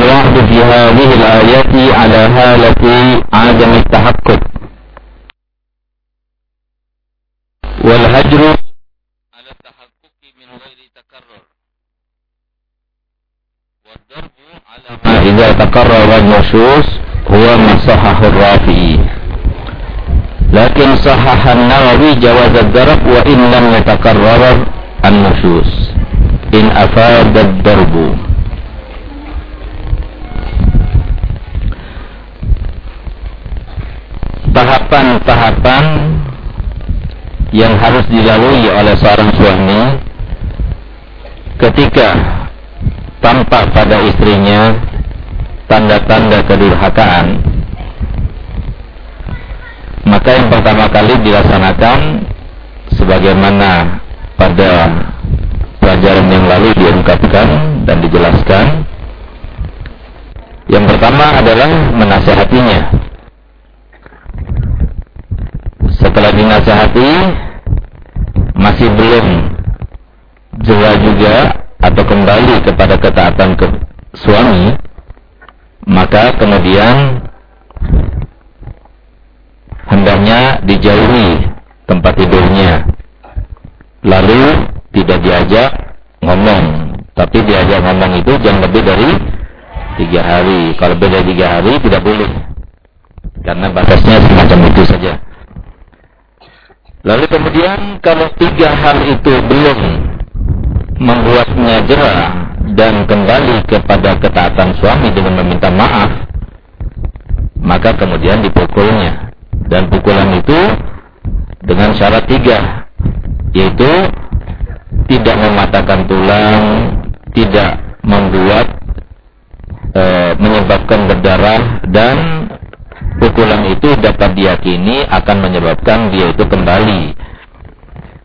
الوعد في هذه الآيات على هالة عدم التحقق. والهجر على التحقق من غير تكرر. والضرب على ما إذا تكرر النصوص هو ما صحح الرافعي. لكن صحح النووي جواز الضرب وإن لم يتكرر النصوص إن أفاد الضرب. Tahapan-tahapan yang harus dilalui oleh seorang suami ketika tampak pada istrinya tanda-tanda kedurhakaan. Maka yang pertama kali dilaksanakan sebagaimana pada pelajaran yang lalu diungkapkan dan dijelaskan. Yang pertama adalah menasehatinya setelah dinasihati masih belum jua juga atau kembali kepada ketaatan ke suami maka kemudian hendaknya dijauhi tempat tidurnya. Lalu tidak diajak ngomong. Tapi diajak ngomong itu jangan lebih dari tiga hari. Kalau beda tiga hari tidak boleh. Karena batasnya semacam itu saja Lalu kemudian kalau tiga hal itu belum membuatnya jerah dan kembali kepada ketaatan suami dengan meminta maaf, maka kemudian dipukulnya. Dan pukulan itu dengan syarat tiga, yaitu tidak mematahkan tulang, tidak membuat e, menyebabkan berdarah dan pukulan itu dapat diyakini akan menyebabkan dia itu kembali.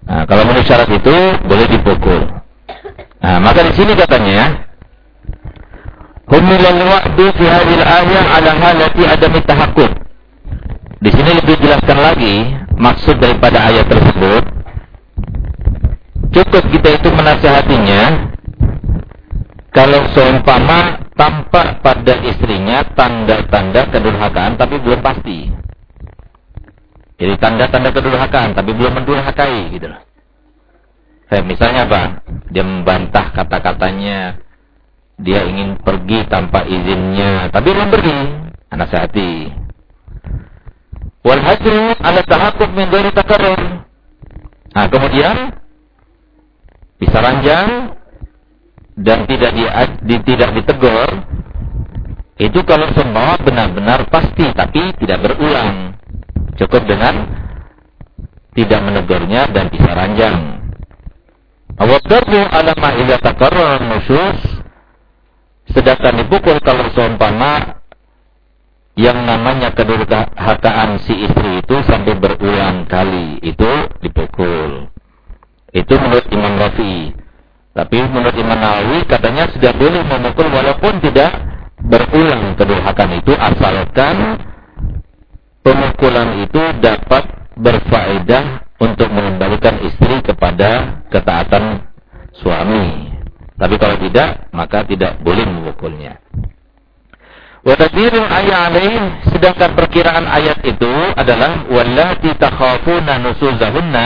Nah, kalau menurut syarat itu boleh dipukul. Nah, maka di sini katanya Humilal wa'du fi hadhil ayah ala halati adami tahakkuk. Di sini lebih jelaskan lagi maksud daripada ayat tersebut. Cukup kita itu menasihatinya kalau seumpama tampak pada istrinya tanda-tanda kedurhakaan tapi belum pasti. Jadi tanda-tanda kedurhakaan tapi belum mendurhakai gitu loh. Eh, misalnya apa? Dia membantah kata-katanya, dia ingin pergi tanpa izinnya, tapi belum pergi. Anak sehati. Wal hajru ala tahakkuk min ghairi takarrur. Nah, kemudian bisa ranjang dan tidak di, di tidak ditegur itu kalau semua benar-benar pasti tapi tidak berulang. Cukup dengan tidak menegurnya dan bisa ranjang. Sedangkan dipukul kalau seumpama yang namanya kedurhakaan si istri itu sampai berulang kali itu dipukul. Itu menurut Imam Rafi'i tapi menurut Imam Nawawi katanya sudah boleh memukul walaupun tidak berulang kedurhakan itu asalkan pemukulan itu dapat berfaedah untuk mengembalikan istri kepada ketaatan suami. Tapi kalau tidak, maka tidak boleh memukulnya. Wadabirul ayat sedangkan perkiraan ayat itu adalah wallati takhafuna nusuzahunna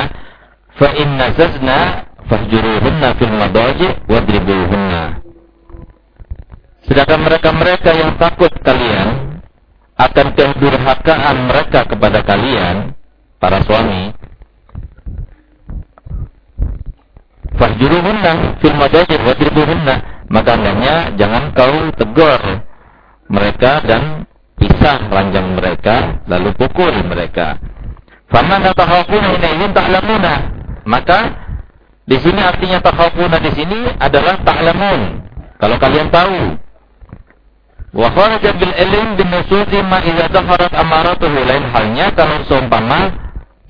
fa inna zazna fahjuruhunna fil madaji wadribuhunna. Sedangkan mereka-mereka yang takut kalian akan kedurhakaan mereka kepada kalian, para suami, fahjuruhunna fil madaji wadribuhunna. Maka hendaknya jangan kau tegur mereka dan pisah ranjang mereka lalu pukul mereka. Faman takhafuna ini ta'lamuna. Maka di sini artinya takhafuna di sini adalah ta'lamun. Kalau kalian tahu. Wa kharaja bil ilm bin nusuzi ma idza dhaharat amaratuhu lain halnya kalau seumpama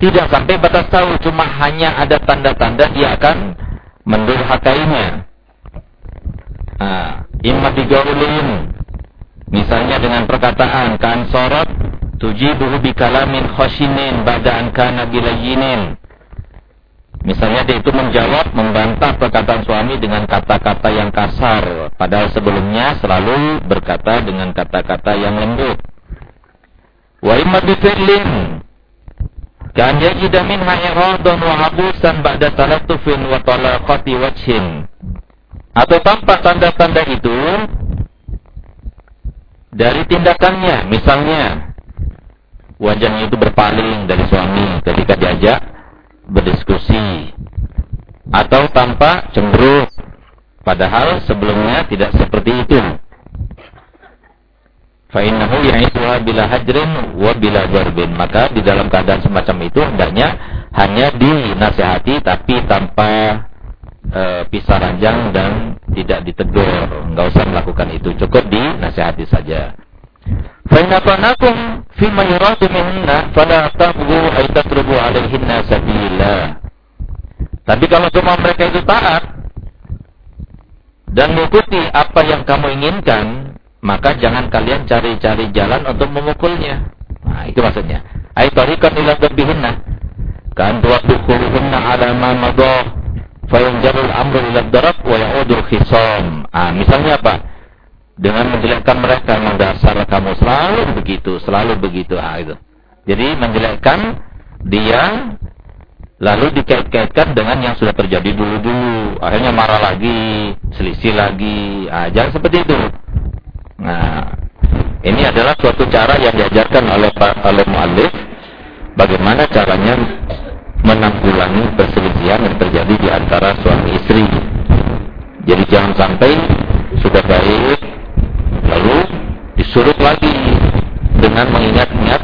tidak sampai batas tahu cuma hanya ada tanda-tanda dia akan mendurhakainya. Nah, imma digaulin misalnya dengan perkataan kan sorot tujibuhu bi kalamin khashinin ba'da an kana bilayinin Misalnya dia itu menjawab, membantah perkataan suami dengan kata-kata yang kasar. Padahal sebelumnya selalu berkata dengan kata-kata yang lembut. Wa imma bifirlin. Kan yajida minha wa habusan ba'da talatufin wa talaqati wajhin. Atau tanpa tanda-tanda itu dari tindakannya. Misalnya wajahnya itu berpaling dari suami ketika diajak berdiskusi atau tanpa cemberut padahal sebelumnya tidak seperti itu. Fa innahu ya'isuha bila hajrin wa bila darbin. Maka di dalam keadaan semacam itu hendaknya hanya dinasihati tapi tanpa e, pisah ranjang dan tidak ditegur. Enggak usah melakukan itu. Cukup dinasihati saja Fainafanakum fi mayuratu minna fala tabgu ay tatrubu alaihinna sabila. Tapi kalau semua mereka itu taat dan mengikuti apa yang kamu inginkan, maka jangan kalian cari-cari jalan untuk memukulnya. Nah, itu maksudnya. Ay tariqan ila dabbihinna. Kan tuwadukhuluhunna ala ma madah. Fayanjarul amru ila darab wa ya'udul khisam. Ah, misalnya apa? Dengan menjelekkan mereka mendasar kamu selalu begitu, selalu begitu. Ah, itu. Jadi menjelekkan dia lalu dikait-kaitkan dengan yang sudah terjadi dulu-dulu. Akhirnya marah lagi, selisih lagi. Ah, jangan seperti itu. Nah, ini adalah suatu cara yang diajarkan oleh oleh muallif bagaimana caranya menanggulangi perselisihan yang terjadi di antara suami istri. Jadi jangan sampai sudah baik disuruh lagi dengan mengingat-ingat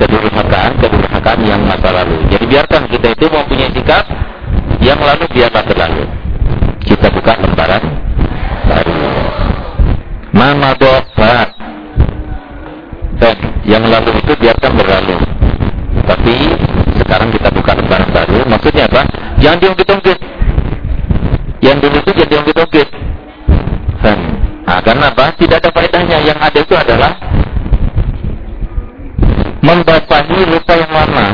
kedurhakaan-kedurhakaan yang masa lalu. Jadi biarkan kita itu mempunyai sikap yang lalu biarlah berlalu. Kita buka lembaran baru. Mama doa dan yang lalu itu biarkan berlalu. Tapi sekarang kita buka lembaran baru. Maksudnya apa? Jangan diungkit-ungkit. Yang dulu itu jadi diungkit-ungkit. Nah, karena apa? Tidak faedahnya. Yang ada itu adalah membasahi luka yang lama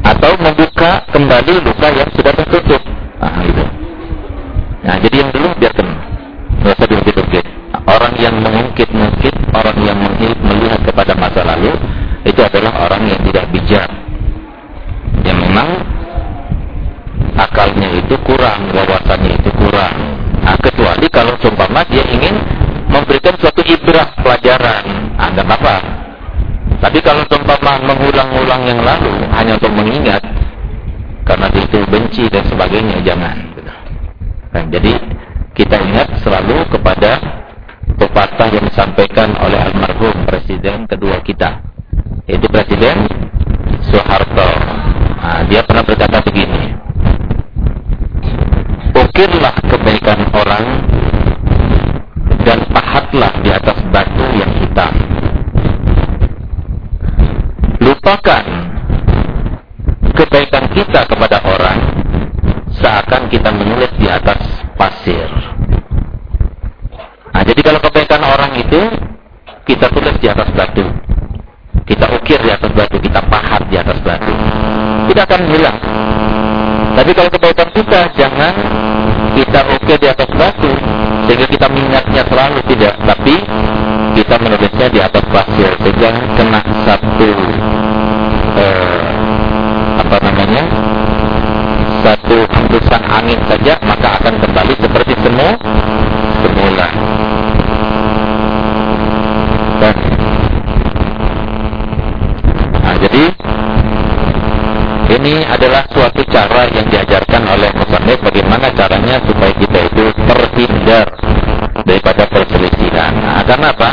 atau membuka kembali luka yang sudah tertutup. Nah, itu. Nah, jadi yang dulu biarkan. Nggak usah diungkit-ungkit. Orang yang mengungkit-ungkit, orang yang melihat kepada masa lalu, itu adalah orang yang tidak bijak. Yang memang akalnya itu kurang, wawasannya itu kurang. Nah, kecuali kalau seumpama dia ingin mengulang-ulang yang lalu hanya untuk mengingat karena itu benci dan sebagainya jangan. Nah, jadi kita ingat selalu kepada pepatah yang disampaikan oleh almarhum presiden kedua kita, yaitu Presiden Soeharto. Nah, dia pernah berkata begini, ukirlah kebaikan orang dan pahatlah di atas batu yang Lupakan kebaikan kita kepada orang seakan kita menulis di atas pasir. Nah, jadi kalau kebaikan orang itu kita tulis di atas batu. Kita ukir di atas batu, kita pahat di atas batu. Tidak akan hilang. Tapi kalau kebaikan kita jangan kita oke di atas batu sehingga kita mengingatnya selalu tidak tapi kita menulisnya di atas pasir. Sehingga kena satu eh, apa namanya satu hembusan angin saja maka akan kembali seperti semua dan nah jadi ini adalah suatu cara yang diajarkan oleh Musannif bagaimana caranya supaya kita itu terhindar daripada perselisihan. Nah, karena apa?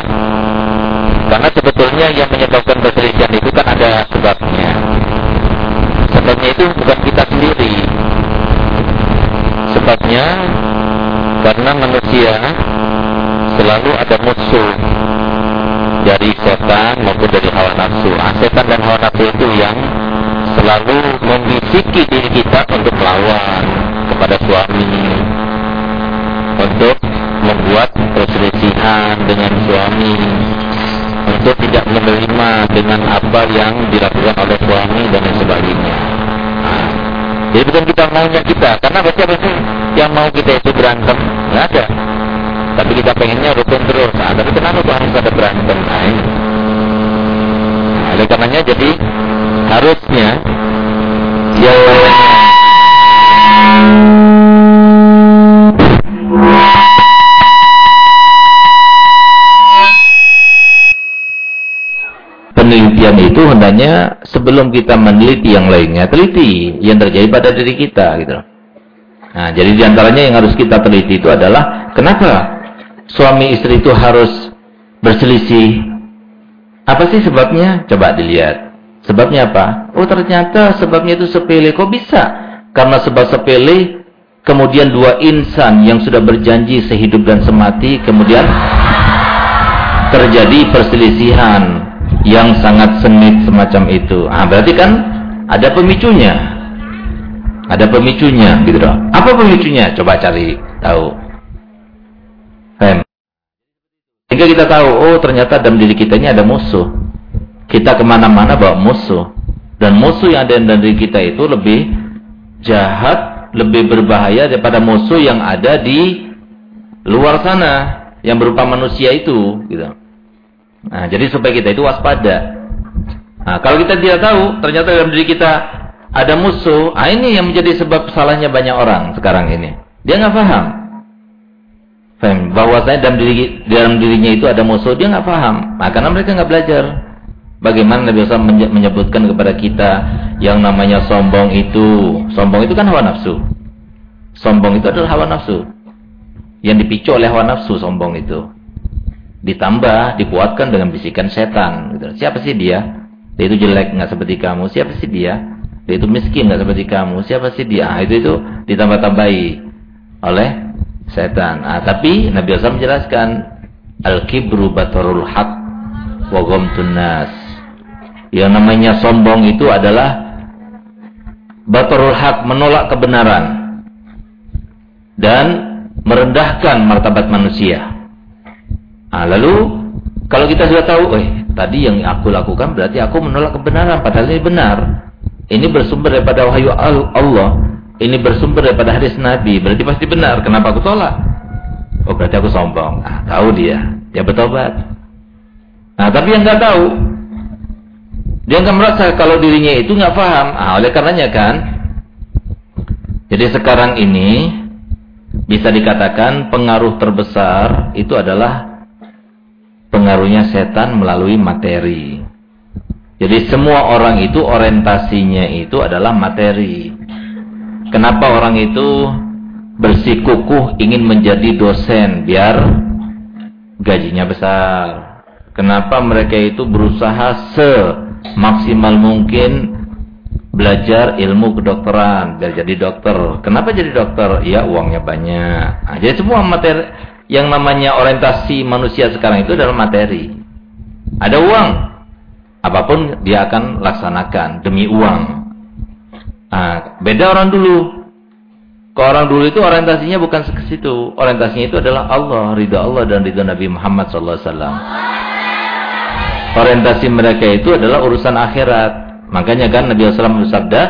Karena sebetulnya yang menyebabkan perselisihan itu kan ada sebabnya. Sebabnya itu bukan kita sendiri. Sebabnya karena manusia selalu ada musuh dari setan maupun dari hawa nafsu. Ah, setan dan hawa nafsu itu yang selalu membisiki diri kita untuk melawan kepada suami untuk membuat perselisihan dengan suami untuk tidak menerima dengan apa yang dilakukan oleh suami dan sebagainya nah, Jadi bukan kita maunya kita, karena siapa sih yang mau kita itu berantem? Nggak ada. Tapi kita pengennya rukun terus. Nah, tapi kenapa tuh harus ada berantem? Nah, ini. Nah, oleh karenanya jadi harusnya yang penelitian itu hendaknya sebelum kita meneliti yang lainnya, teliti yang terjadi pada diri kita gitu. Nah, jadi di antaranya yang harus kita teliti itu adalah kenapa suami istri itu harus berselisih? Apa sih sebabnya? Coba dilihat. Sebabnya apa? Oh ternyata sebabnya itu sepele. Kok bisa? Karena sebab sepele, kemudian dua insan yang sudah berjanji sehidup dan semati, kemudian terjadi perselisihan yang sangat sengit semacam itu. Ah, berarti kan ada pemicunya. Ada pemicunya gitu loh. Apa pemicunya? Coba cari tahu. Fem. Sehingga kita tahu, oh ternyata dalam diri kita ini ada musuh. Kita ke mana-mana bawa musuh. Dan musuh yang ada dalam diri kita itu lebih jahat, lebih berbahaya daripada musuh yang ada di luar sana. Yang berupa manusia itu. Gitu. Nah, jadi supaya kita itu waspada. Nah, kalau kita tidak tahu, ternyata dalam diri kita ada musuh, ah ini yang menjadi sebab salahnya banyak orang sekarang ini. Dia nggak paham. Faham? Bahwasanya dalam diri dalam dirinya itu ada musuh, dia nggak paham. Nah, karena mereka nggak belajar. Bagaimana Nabi SAW menyebutkan kepada kita yang namanya sombong itu. Sombong itu kan hawa nafsu. Sombong itu adalah hawa nafsu. Yang dipicu oleh hawa nafsu sombong itu ditambah dikuatkan dengan bisikan setan gitu. siapa sih dia dia itu jelek nggak seperti kamu siapa sih dia dia itu miskin nggak seperti kamu siapa sih dia ah, itu itu ditambah-tambahi oleh setan ah, tapi Nabi SAW menjelaskan al kibru batarul haq wa nas yang namanya sombong itu adalah batarul haq menolak kebenaran dan merendahkan martabat manusia Nah, lalu kalau kita sudah tahu, eh tadi yang aku lakukan berarti aku menolak kebenaran padahal ini benar. Ini bersumber daripada wahyu Allah. Ini bersumber daripada hadis Nabi. Berarti pasti benar. Kenapa aku tolak? Oh berarti aku sombong. Ah, tahu dia. Dia bertobat. Nah, tapi yang nggak tahu, dia nggak merasa kalau dirinya itu nggak paham. Ah, oleh karenanya kan, jadi sekarang ini bisa dikatakan pengaruh terbesar itu adalah pengaruhnya setan melalui materi. Jadi semua orang itu orientasinya itu adalah materi. Kenapa orang itu bersikukuh ingin menjadi dosen biar gajinya besar? Kenapa mereka itu berusaha semaksimal mungkin belajar ilmu kedokteran biar jadi dokter? Kenapa jadi dokter? Ya uangnya banyak. Nah, jadi semua materi yang namanya orientasi manusia sekarang itu adalah materi. Ada uang, apa pun dia akan laksanakan demi uang. Nah, beda orang dulu. Kalau orang dulu itu orientasinya bukan ke situ. Orientasinya itu adalah Allah, ridha Allah dan ridha Nabi Muhammad SAW. Orientasi mereka itu adalah urusan akhirat. Makanya kan Nabi SAW bersabda,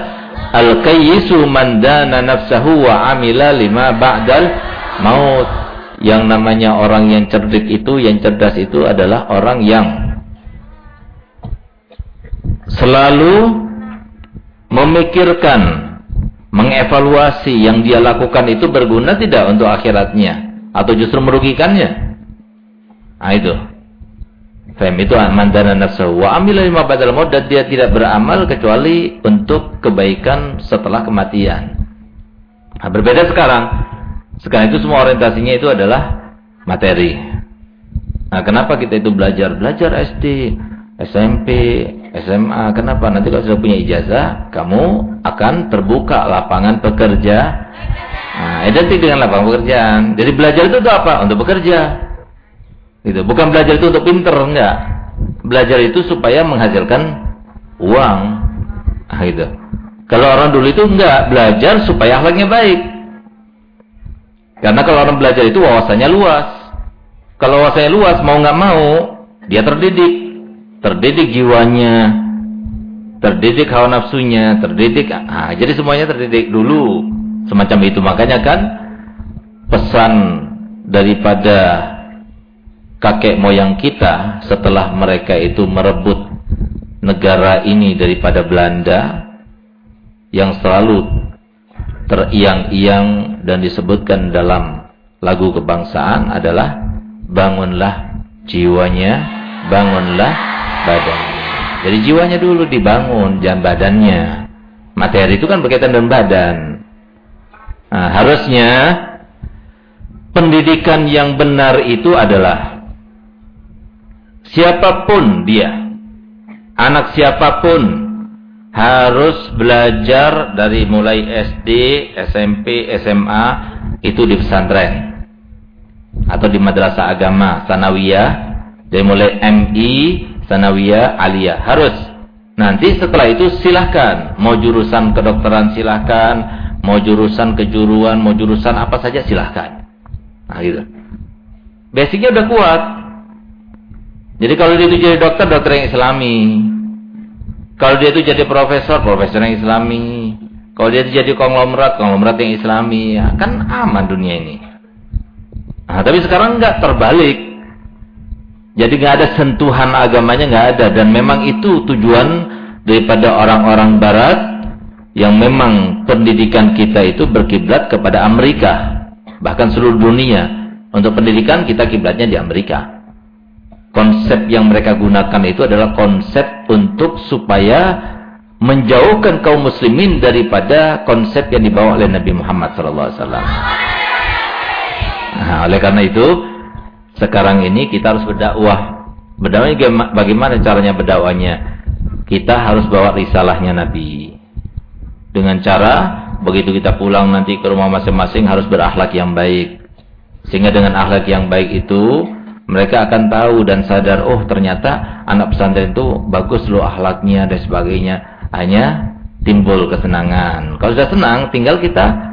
Al-kayyisu man dana nafsahu wa amila lima ba'dal maut yang namanya orang yang cerdik itu, yang cerdas itu adalah orang yang selalu memikirkan, mengevaluasi yang dia lakukan itu berguna tidak untuk akhiratnya atau justru merugikannya. Nah itu. Faham itu mandana nafsu wa amila lima badal maut dan dia tidak beramal kecuali untuk kebaikan setelah kematian. Nah, berbeda sekarang. Sekarang itu semua orientasinya itu adalah materi. Nah, kenapa kita itu belajar? Belajar SD, SMP, SMA. Kenapa? Nanti kalau sudah punya ijazah, kamu akan terbuka lapangan pekerja. Nah, identik dengan lapangan pekerjaan. Jadi belajar itu untuk apa? Untuk bekerja. Gitu. Bukan belajar itu untuk pinter, enggak. Belajar itu supaya menghasilkan uang. Nah, gitu. Kalau orang dulu itu enggak, belajar supaya akhlaknya baik. Karena kalau orang belajar itu wawasannya luas. Kalau wawasannya luas, mau nggak mau, dia terdidik. Terdidik jiwanya. terdidik hawa nafsunya, terdidik. Ah, jadi semuanya terdidik dulu. Semacam itu. Makanya kan pesan daripada kakek moyang kita setelah mereka itu merebut negara ini daripada Belanda yang selalu teriang-iang dan disebutkan dalam lagu kebangsaan adalah bangunlah jiwanya, bangunlah badannya. Jadi jiwanya dulu dibangun, jangan badannya. Materi itu kan berkaitan dengan badan. Nah, harusnya pendidikan yang benar itu adalah siapa pun dia, anak siapa pun harus belajar dari mulai SD, SMP, SMA itu di pesantren. Atau di madrasah agama sanawiyah dari mulai MI sanawiyah aliyah. Harus. Nanti setelah itu silahkan. Mau jurusan kedokteran silahkan. Mau jurusan kejuruan mau jurusan apa saja silahkan. Nah gitu. Basicnya udah kuat jadi kalau dia itu jadi dokter dokter yang islami. Kalau dia itu jadi profesor profesor yang islami. Kalau dia itu jadi konglomerat konglomerat yang islami. Ya, kan aman dunia ini. Nah tapi sekarang enggak terbalik. Jadi nggak ada sentuhan agamanya nggak ada. Dan memang itu tujuan daripada orang-orang barat yang memang pendidikan kita itu berkiblat kepada Amerika. Bahkan seluruh dunia. Untuk pendidikan kita kiblatnya di Amerika konsep yang mereka gunakan itu adalah konsep untuk supaya menjauhkan kaum muslimin daripada konsep yang dibawa oleh Nabi Muhammad SAW nah, oleh karena itu sekarang ini kita harus berdakwah. Berdakwahnya bagaimana caranya berdakwahnya? Kita harus bawa risalahnya Nabi. Dengan cara begitu kita pulang nanti ke rumah masing-masing harus berakhlak yang baik. Sehingga dengan akhlak yang baik itu mereka akan tahu dan sadar oh ternyata anak pesantren itu bagus loh akhlaknya dan sebagainya. Hanya timbul kesenangan. Kalau sudah senang tinggal kita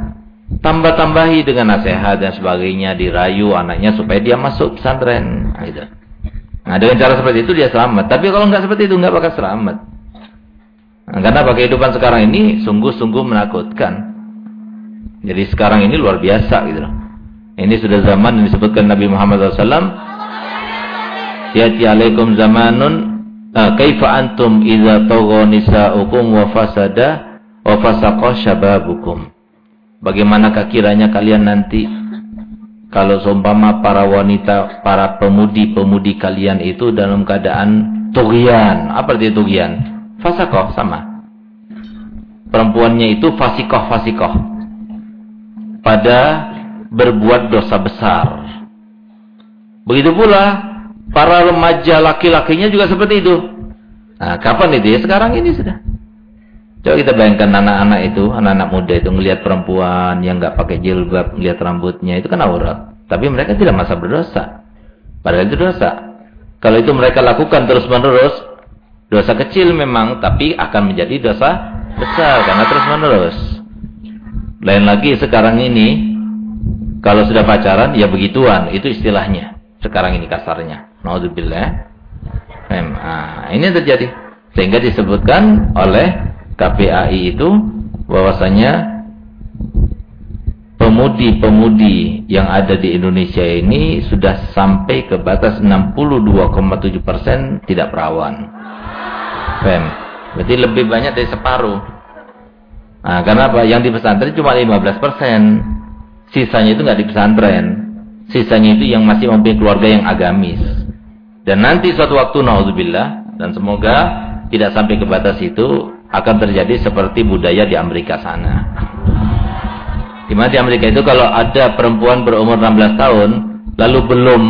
tambah-tambahi dengan nasihat dan sebagainya, dirayu anaknya supaya dia masuk pesantren. Nah, gitu. nah dengan cara seperti itu dia selamat. Tapi kalau nggak seperti itu nggak bakal selamat. Nah, karena pakai kehidupan sekarang ini sungguh-sungguh menakutkan. Jadi sekarang ini luar biasa gitu loh. Ini sudah zaman yang disebutkan Nabi Muhammad SAW. Yati alaikum zamanun uh, kaifa antum idza tagha nisa'ukum wa fasada wa fasaqa syababukum. Bagaimanakah kiranya kalian nanti kalau seumpama para wanita, para pemudi-pemudi kalian itu dalam keadaan tugian. Apa arti tugian? Fasakoh sama. Perempuannya itu fasikoh-fasikoh. Pada berbuat dosa besar. Begitu pula para remaja laki-lakinya juga seperti itu. Nah, kapan itu ya? Sekarang ini sudah. Coba kita bayangkan anak-anak itu, anak-anak muda itu melihat perempuan yang nggak pakai jilbab, melihat rambutnya itu kan aurat. Tapi mereka tidak masa berdosa. Padahal itu dosa. Kalau itu mereka lakukan terus-menerus, dosa kecil memang, tapi akan menjadi dosa besar karena terus-menerus. Lain lagi sekarang ini, kalau sudah pacaran, ya begituan, itu istilahnya. Sekarang ini kasarnya. Naudzubillah. Nah, ini terjadi. Sehingga disebutkan oleh KPAI itu bahwasanya pemudi-pemudi yang ada di Indonesia ini sudah sampai ke batas 62,7% tidak perawan. Fem. Berarti lebih banyak dari separuh. Nah, karena apa? Yang di pesantren cuma 15%. Sisanya itu nggak di pesantren. Sisanya itu yang masih mempunyai keluarga yang agamis. Dan nanti suatu waktu naudzubillah dan semoga tidak sampai ke batas itu akan terjadi seperti budaya di Amerika sana. Di mana di Amerika itu kalau ada perempuan berumur 16 tahun, lalu belum,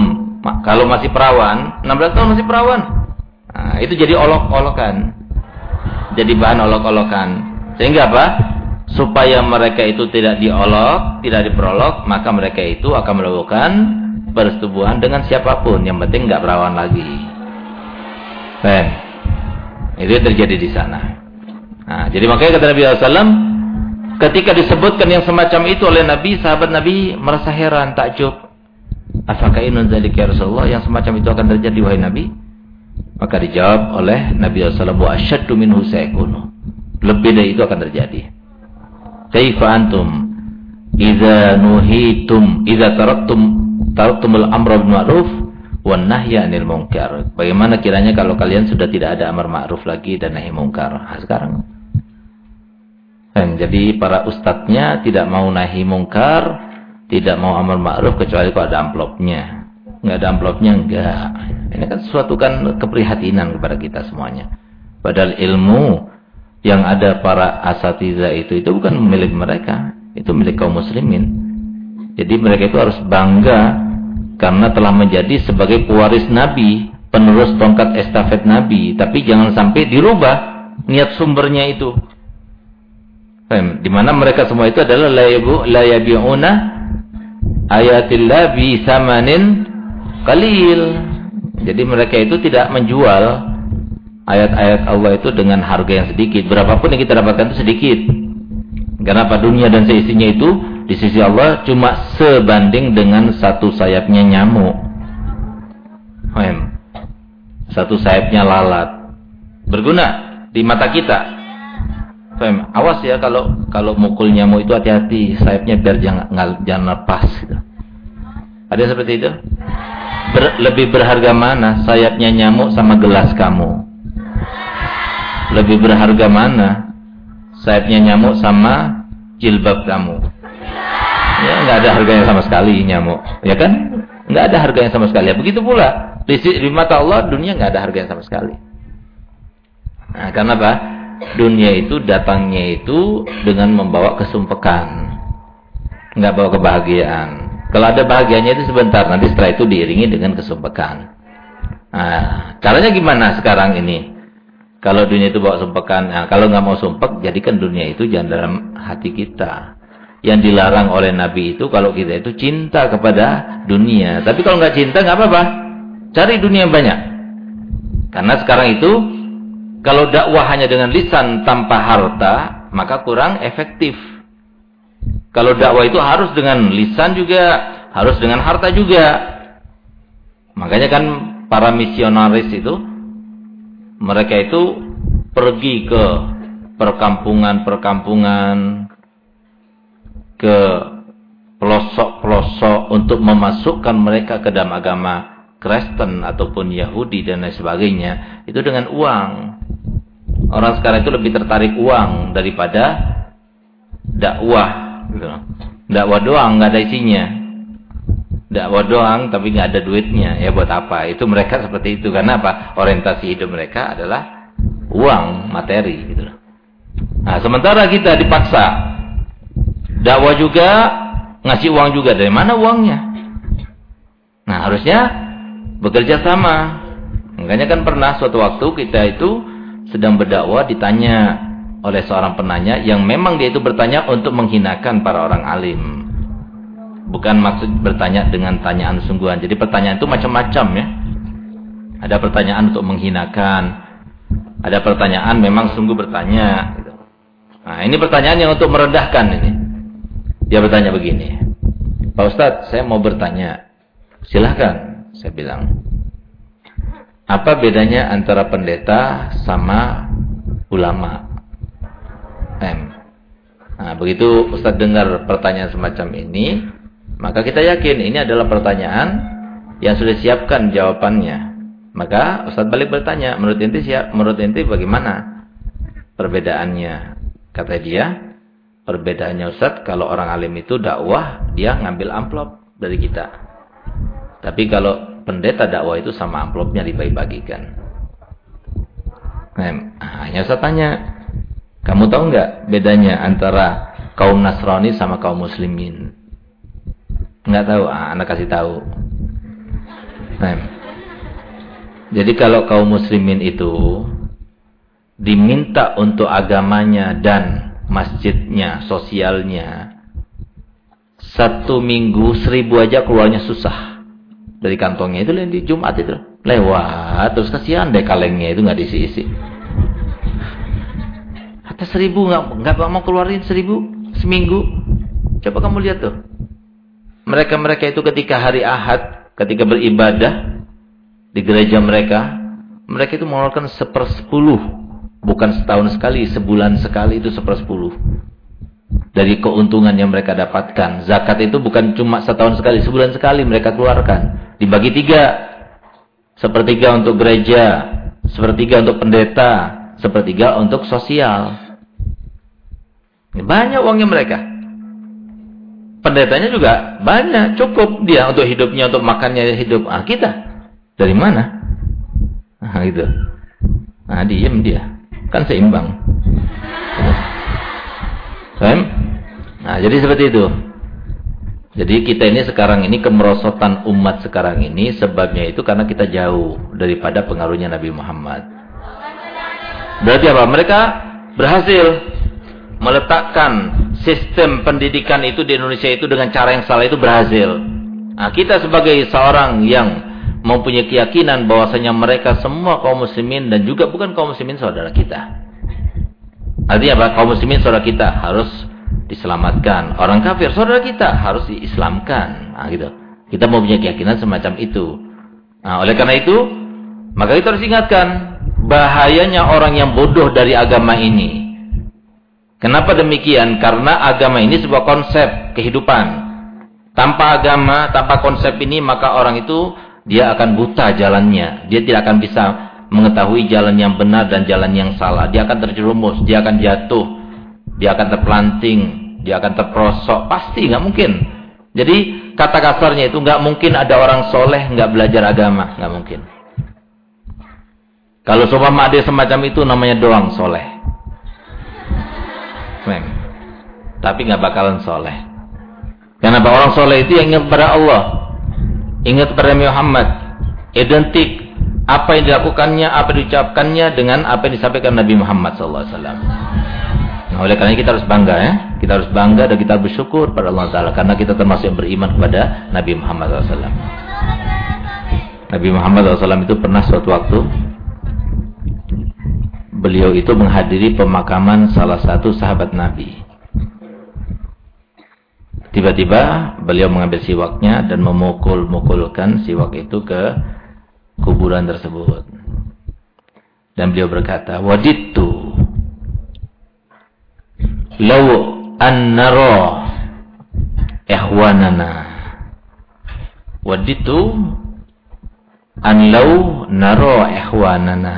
kalau masih perawan, 16 tahun masih perawan. Nah, itu jadi olok-olokan. Jadi bahan olok-olokan. Sehingga apa? Supaya mereka itu tidak diolok, tidak diperolok, maka mereka itu akan melakukan persetubuhan dengan siapa pun. Yang penting nggak perawan lagi. Ben, itu terjadi di sana. Nah, jadi makanya kata Nabi SAW, ketika disebutkan yang semacam itu oleh Nabi, sahabat Nabi merasa heran, takjub. Apakah inun zalika ya Rasulullah, yang semacam itu akan terjadi wahai Nabi? Maka dijawab oleh Nabi SAW, "Wa asyaddu minhu sayakunu." Lebih dari itu akan terjadi. Kaifa antum idza nuhitum idza taraktum taraktumul amra bil ma'ruf wan nahya 'anil munkar. Bagaimana kiranya kalau kalian sudah tidak ada amar ma'ruf lagi dan nahi munkar? Nah, sekarang dan jadi para ustadznya tidak mau nahi mungkar, tidak mau amar ma'ruf kecuali kalau ada amplopnya. Enggak ada amplopnya enggak. Ini kan sesuatu kan keprihatinan kepada kita semuanya. Padahal ilmu yang ada para asatiza itu itu bukan milik mereka, itu milik kaum muslimin. Jadi mereka itu harus bangga karena telah menjadi sebagai pewaris nabi, penerus tongkat estafet nabi, tapi jangan sampai dirubah niat sumbernya itu. Di mana mereka semua itu adalah la yabi'una ayatillah bi samanin qalil. Jadi mereka itu tidak menjual ayat-ayat Allah itu dengan harga yang sedikit. Berapapun yang kita dapatkan itu sedikit. Karena apa dunia dan seisinya itu di sisi Allah cuma sebanding dengan satu sayapnya nyamuk. Satu sayapnya lalat. Berguna di mata kita. Fem, awas ya kalau kalau mukul nyamuk itu hati-hati sayapnya biar jangan jangan lepas gitu. Ada seperti itu? Ber, lebih berharga mana sayapnya nyamuk sama gelas kamu? Lebih berharga mana sayapnya nyamuk sama jilbab kamu? Ya nggak ada harganya sama sekali nyamuk, ya kan? Nggak ada harganya sama sekali. Ya, begitu pula di, di mata Allah dunia nggak ada harganya sama sekali. Nah, karena apa? dunia itu datangnya itu dengan membawa kesumpekan. Enggak bawa kebahagiaan. Kalau ada bahagianya itu sebentar, nanti setelah itu diiringi dengan kesumpekan. Nah, caranya gimana sekarang ini? Kalau dunia itu bawa sumpekan, nah, kalau nggak mau sumpek, jadikan dunia itu jangan dalam hati kita. Yang dilarang oleh Nabi itu kalau kita itu cinta kepada dunia. Tapi kalau nggak cinta nggak apa-apa. Cari dunia yang banyak. Karena sekarang itu kalau dakwah hanya dengan lisan tanpa harta, maka kurang efektif. Kalau dakwah itu harus dengan lisan juga, harus dengan harta juga. Makanya kan para misionaris itu, mereka itu pergi ke perkampungan-perkampungan, ke pelosok-pelosok untuk memasukkan mereka ke dalam agama Kristen ataupun Yahudi dan lain sebagainya, itu dengan uang. Orang sekarang itu lebih tertarik uang daripada dakwah. Gitu. Dakwah doang nggak ada isinya. Dakwah doang tapi nggak ada duitnya. Ya buat apa? Itu mereka seperti itu karena apa? Orientasi hidup mereka adalah uang, materi. Gitu. Nah sementara kita dipaksa dakwah juga ngasih uang juga dari mana uangnya? Nah harusnya bekerja sama. Makanya kan pernah suatu waktu kita itu sedang berdakwah ditanya oleh seorang penanya yang memang dia itu bertanya untuk menghinakan para orang alim. Bukan maksud bertanya dengan tanyaan sungguhan. Jadi pertanyaan itu macam-macam ya. Ada pertanyaan untuk menghinakan. Ada pertanyaan memang sungguh bertanya. Gitu. Nah ini pertanyaan yang untuk merendahkan ini. Dia bertanya begini. Pak Ustadz saya mau bertanya. Silahkan. Saya bilang. Apa bedanya antara pendeta sama ulama? M. Nah, begitu Ustaz dengar pertanyaan semacam ini, maka kita yakin ini adalah pertanyaan yang sudah siapkan jawabannya. Maka Ustaz balik bertanya, menurut inti siap, menurut inti bagaimana perbedaannya? Kata dia, perbedaannya Ustaz kalau orang alim itu dakwah, dia ngambil amplop dari kita. Tapi kalau pendeta dakwah itu sama amplopnya dibagi-bagikan. Nah, hanya saya tanya, kamu tahu nggak bedanya antara kaum Nasrani sama kaum Muslimin? Nggak tahu, ah, anak kasih tahu. Nah, jadi kalau kaum Muslimin itu diminta untuk agamanya dan masjidnya, sosialnya, satu minggu seribu aja keluarnya susah. Dari kantongnya itu di Jumat itu. Lewat terus kasihan deh kalengnya itu nggak diisi-isi. Atas seribu nggak nggak mau keluarin seribu seminggu. Coba kamu lihat tuh. Mereka-mereka itu ketika hari Ahad ketika beribadah di gereja mereka mereka itu mengeluarkan sepersepuluh. Bukan setahun sekali, sebulan sekali itu sepersepuluh. Dari keuntungan yang mereka dapatkan. Zakat itu bukan cuma setahun sekali, sebulan sekali mereka keluarkan. Dibagi tiga. Sepertiga untuk gereja, sepertiga untuk pendeta, sepertiga untuk sosial. Banyak uangnya mereka. Pendetanya juga banyak, cukup dia untuk hidupnya, untuk makannya hidup. Ah, kita dari mana? Nah, gitu. Nah, diem dia. Kan seimbang. Paham? Nah, jadi seperti itu. Jadi kita ini sekarang ini kemerosotan umat sekarang ini sebabnya itu karena kita jauh daripada pengaruhnya Nabi Muhammad. Berarti apa? Mereka berhasil meletakkan sistem pendidikan itu di Indonesia itu dengan cara yang salah itu berhasil. Nah, kita sebagai seorang yang mempunyai keyakinan bahwasanya mereka semua kaum muslimin dan juga bukan kaum muslimin saudara kita. Artinya apa? Kaum muslimin saudara kita harus diselamatkan. Orang kafir saudara kita harus diislamkan. Nah, gitu. Kita mempunyai keyakinan semacam itu. Nah, oleh karena itu, maka kita harus ingatkan bahayanya orang yang bodoh dari agama ini. Kenapa demikian? Karena agama ini sebuah konsep kehidupan. Tanpa agama, tanpa konsep ini, maka orang itu dia akan buta jalannya. Dia tidak akan bisa mengetahui jalan yang benar dan jalan yang salah. Dia akan terjerumus, dia akan jatuh, dia akan terpelanting, dia akan terperosok. Pasti nggak mungkin. Jadi kata kasarnya itu nggak mungkin ada orang soleh nggak belajar agama, nggak mungkin. Kalau sobat ada semacam itu namanya doang soleh. Mem. Tapi nggak bakalan soleh. Karena orang soleh itu yang ingat kepada Allah. Ingat kepada Muhammad. Identik. Apa yang dilakukannya, apa yang diucapkannya dengan apa yang disampaikan Nabi Muhammad SAW. Nah, oleh karena kita harus bangga ya. Kita harus bangga dan kita bersyukur pada Allah Taala karena kita termasuk yang beriman kepada Nabi Muhammad SAW. Nabi Muhammad SAW itu pernah suatu waktu beliau itu menghadiri pemakaman salah satu sahabat Nabi. Tiba-tiba beliau mengambil siwaknya dan memukul-mukulkan siwak itu ke kuburan tersebut. Dan beliau berkata, Waditu law an nara ikhwanana. Waditu an law nara ikhwanana.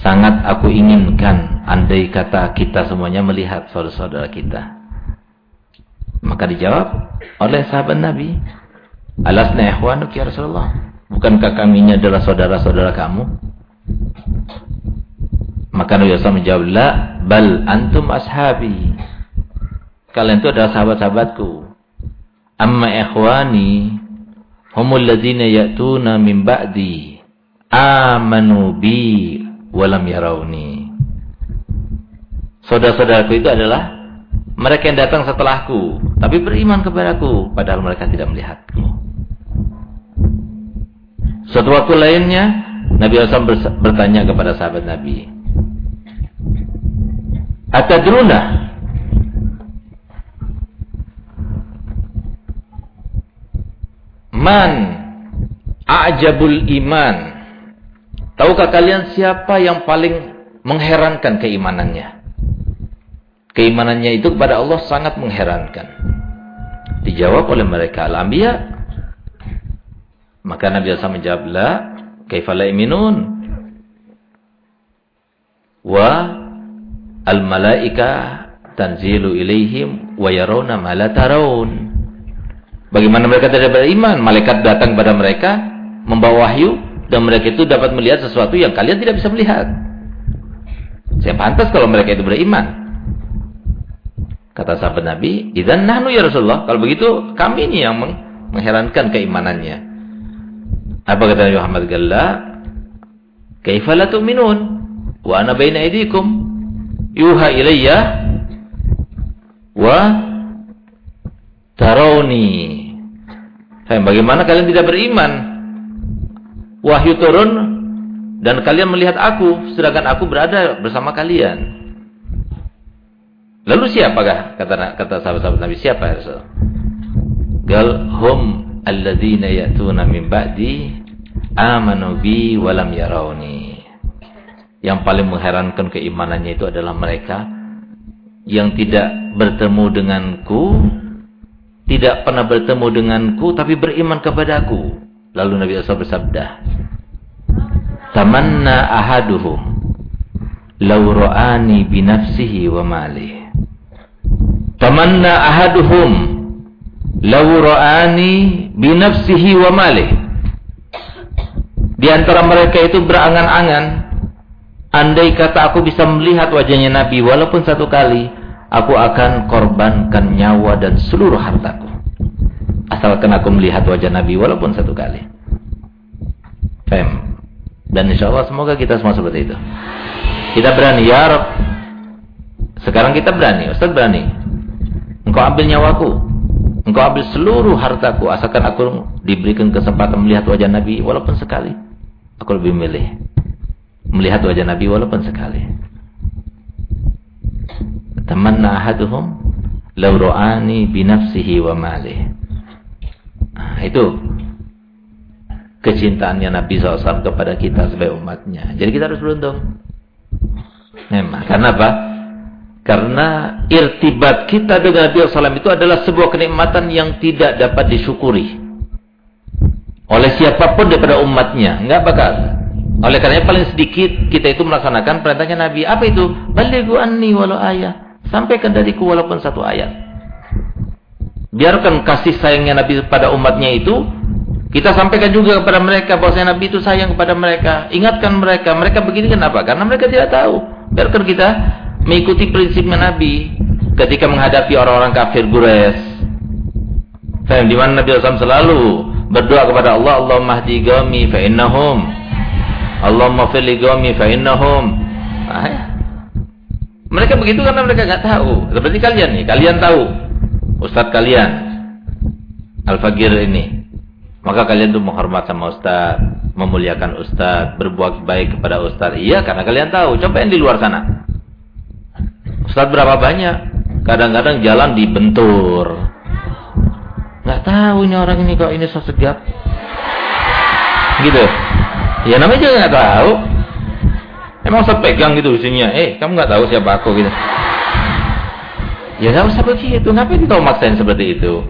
Sangat aku inginkan andai kata kita semuanya melihat saudara-saudara kita. Maka dijawab oleh sahabat Nabi, Alasna ikhwanuk ya Rasulullah. Bukankah kami ini adalah saudara-saudara kamu? Maka Nabi SAW menjawab, La, bal antum ashabi. Kalian itu adalah sahabat-sahabatku. Amma ikhwani, humul ladhina ya'tuna min ba'di. Amanu bi walam yarawni. Saudara-saudaraku itu adalah mereka yang datang setelahku, tapi beriman kepadaku, padahal mereka tidak melihatku. Suatu waktu lainnya, Nabi SAW bertanya kepada sahabat Nabi, Atadruna Man a'jabul iman Tahukah kalian siapa yang paling mengherankan keimanannya? Keimanannya itu kepada Allah sangat mengherankan. Dijawab oleh mereka al-anbiya. Maka Nabi SAW menjawab, La, kaifala iminun. Wa al-malaika tanzilu ilaihim wa yarawna ma la tarawun. Bagaimana mereka tidak beriman? Malaikat datang kepada mereka membawa wahyu dan mereka itu dapat melihat sesuatu yang kalian tidak bisa melihat. Saya pantas kalau mereka itu beriman. Kata sahabat Nabi, "Idzan nahnu ya Rasulullah." Kalau begitu, kami ini yang mengherankan keimanannya. Apa kata Nabi Muhammad Galla? "Kaifa la tu'minun wa ana baina aydikum yuha ilayya wa tarawni." Bagaimana kalian tidak beriman wahyu turun dan kalian melihat aku sedangkan aku berada bersama kalian. Lalu siapakah kata kata sahabat-sahabat Nabi siapa ya Rasul? Gal hum alladzina ya'tuna min ba'di amanu bi walam yarawni. Yang paling mengherankan keimanannya itu adalah mereka yang tidak bertemu denganku, tidak pernah bertemu denganku tapi beriman kepadaku. Lalu Nabi SAW bersabda, "Tamanna ahaduhum law ra'ani bi nafsihi wa malihi." Tamanna ahaduhum law ra'ani bi nafsihi wa malihi. Di antara mereka itu berangan-angan andai kata aku bisa melihat wajahnya Nabi walaupun satu kali, aku akan korbankan nyawa dan seluruh hartaku. Asalkan aku melihat wajah Nabi walaupun satu kali. Fem. Dan insya Allah semoga kita semua seperti itu. Kita berani, ya Rab. Sekarang kita berani, Ustaz berani. Engkau ambil nyawaku. Engkau ambil seluruh hartaku. Asalkan aku diberikan kesempatan melihat wajah Nabi walaupun sekali. Aku lebih milih. Melihat wajah Nabi walaupun sekali. Tamanna ahaduhum law ra'ani wa malih. Nah, itu kecintaannya Nabi SAW kepada kita sebagai umatnya. Jadi kita harus beruntung. Memang. Karena apa? Karena irtibat kita dengan Nabi SAW itu adalah sebuah kenikmatan yang tidak dapat disyukuri oleh siapa pun daripada umatnya. Enggak bakal. Oleh karena paling sedikit kita itu melaksanakan perintahnya Nabi. Apa itu? Balighu anni walau ayat. Sampaikan dariku walaupun satu ayat. Biarkan kasih sayangnya Nabi pada umatnya itu kita sampaikan juga kepada mereka bahwa Nabi itu sayang kepada mereka. Ingatkan mereka. Mereka begini kenapa? Karena mereka tidak tahu. Biarkan kita mengikuti prinsipnya Nabi ketika menghadapi orang-orang kafir Quraisy. Faham di mana Nabi selalu berdoa kepada Allah, Allahumma hdi qaumi fa innahum Allahumma fir li qaumi fa innahum. Nah, ya. Mereka begitu karena mereka enggak tahu. Seperti kalian nih, kalian tahu ustaz kalian Al-Fagir ini. Maka kalian tuh menghormat sama ustaz, memuliakan ustaz, berbuat baik kepada ustaz. Iya, karena kalian tahu. Coba yang di luar sana. Ustaz berapa banyak? Kadang-kadang jalan dibentur. Nggak tahu ini orang ini kok ini so segap gitu. Ya namanya juga nggak tahu. Emang saya pegang gitu isinya eh kamu nggak tahu siapa aku gitu. Ya nggak usah begitu ngapain kau maksain seperti itu?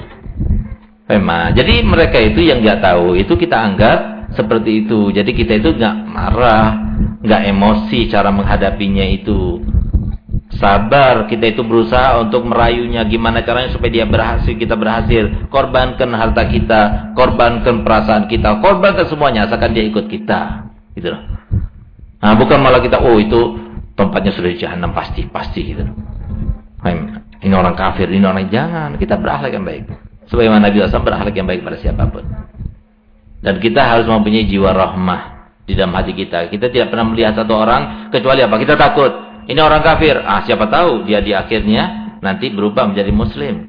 Memang. Jadi mereka itu yang nggak tahu itu kita anggap seperti itu. Jadi kita itu nggak marah nggak emosi cara menghadapinya itu Sabar, kita itu berusaha untuk merayunya gimana caranya supaya dia berhasil, kita berhasil. Korbankan harta kita, korbankan perasaan kita, korbankan semuanya asalkan dia ikut kita. Gitu loh. Nah, bukan malah kita oh itu tempatnya sudah jahanam pasti, pasti gitu. Ini orang kafir, ini orang jangan. Kita berakhlak yang baik. Sebagaimana Nabi SAW berakhlak yang baik pada siapa pun. Dan kita harus mempunyai jiwa rahmah di dalam hati kita. Kita tidak pernah melihat satu orang kecuali apa? Kita takut. Ini orang kafir. Ah, siapa tahu dia di akhirnya nanti berubah menjadi muslim.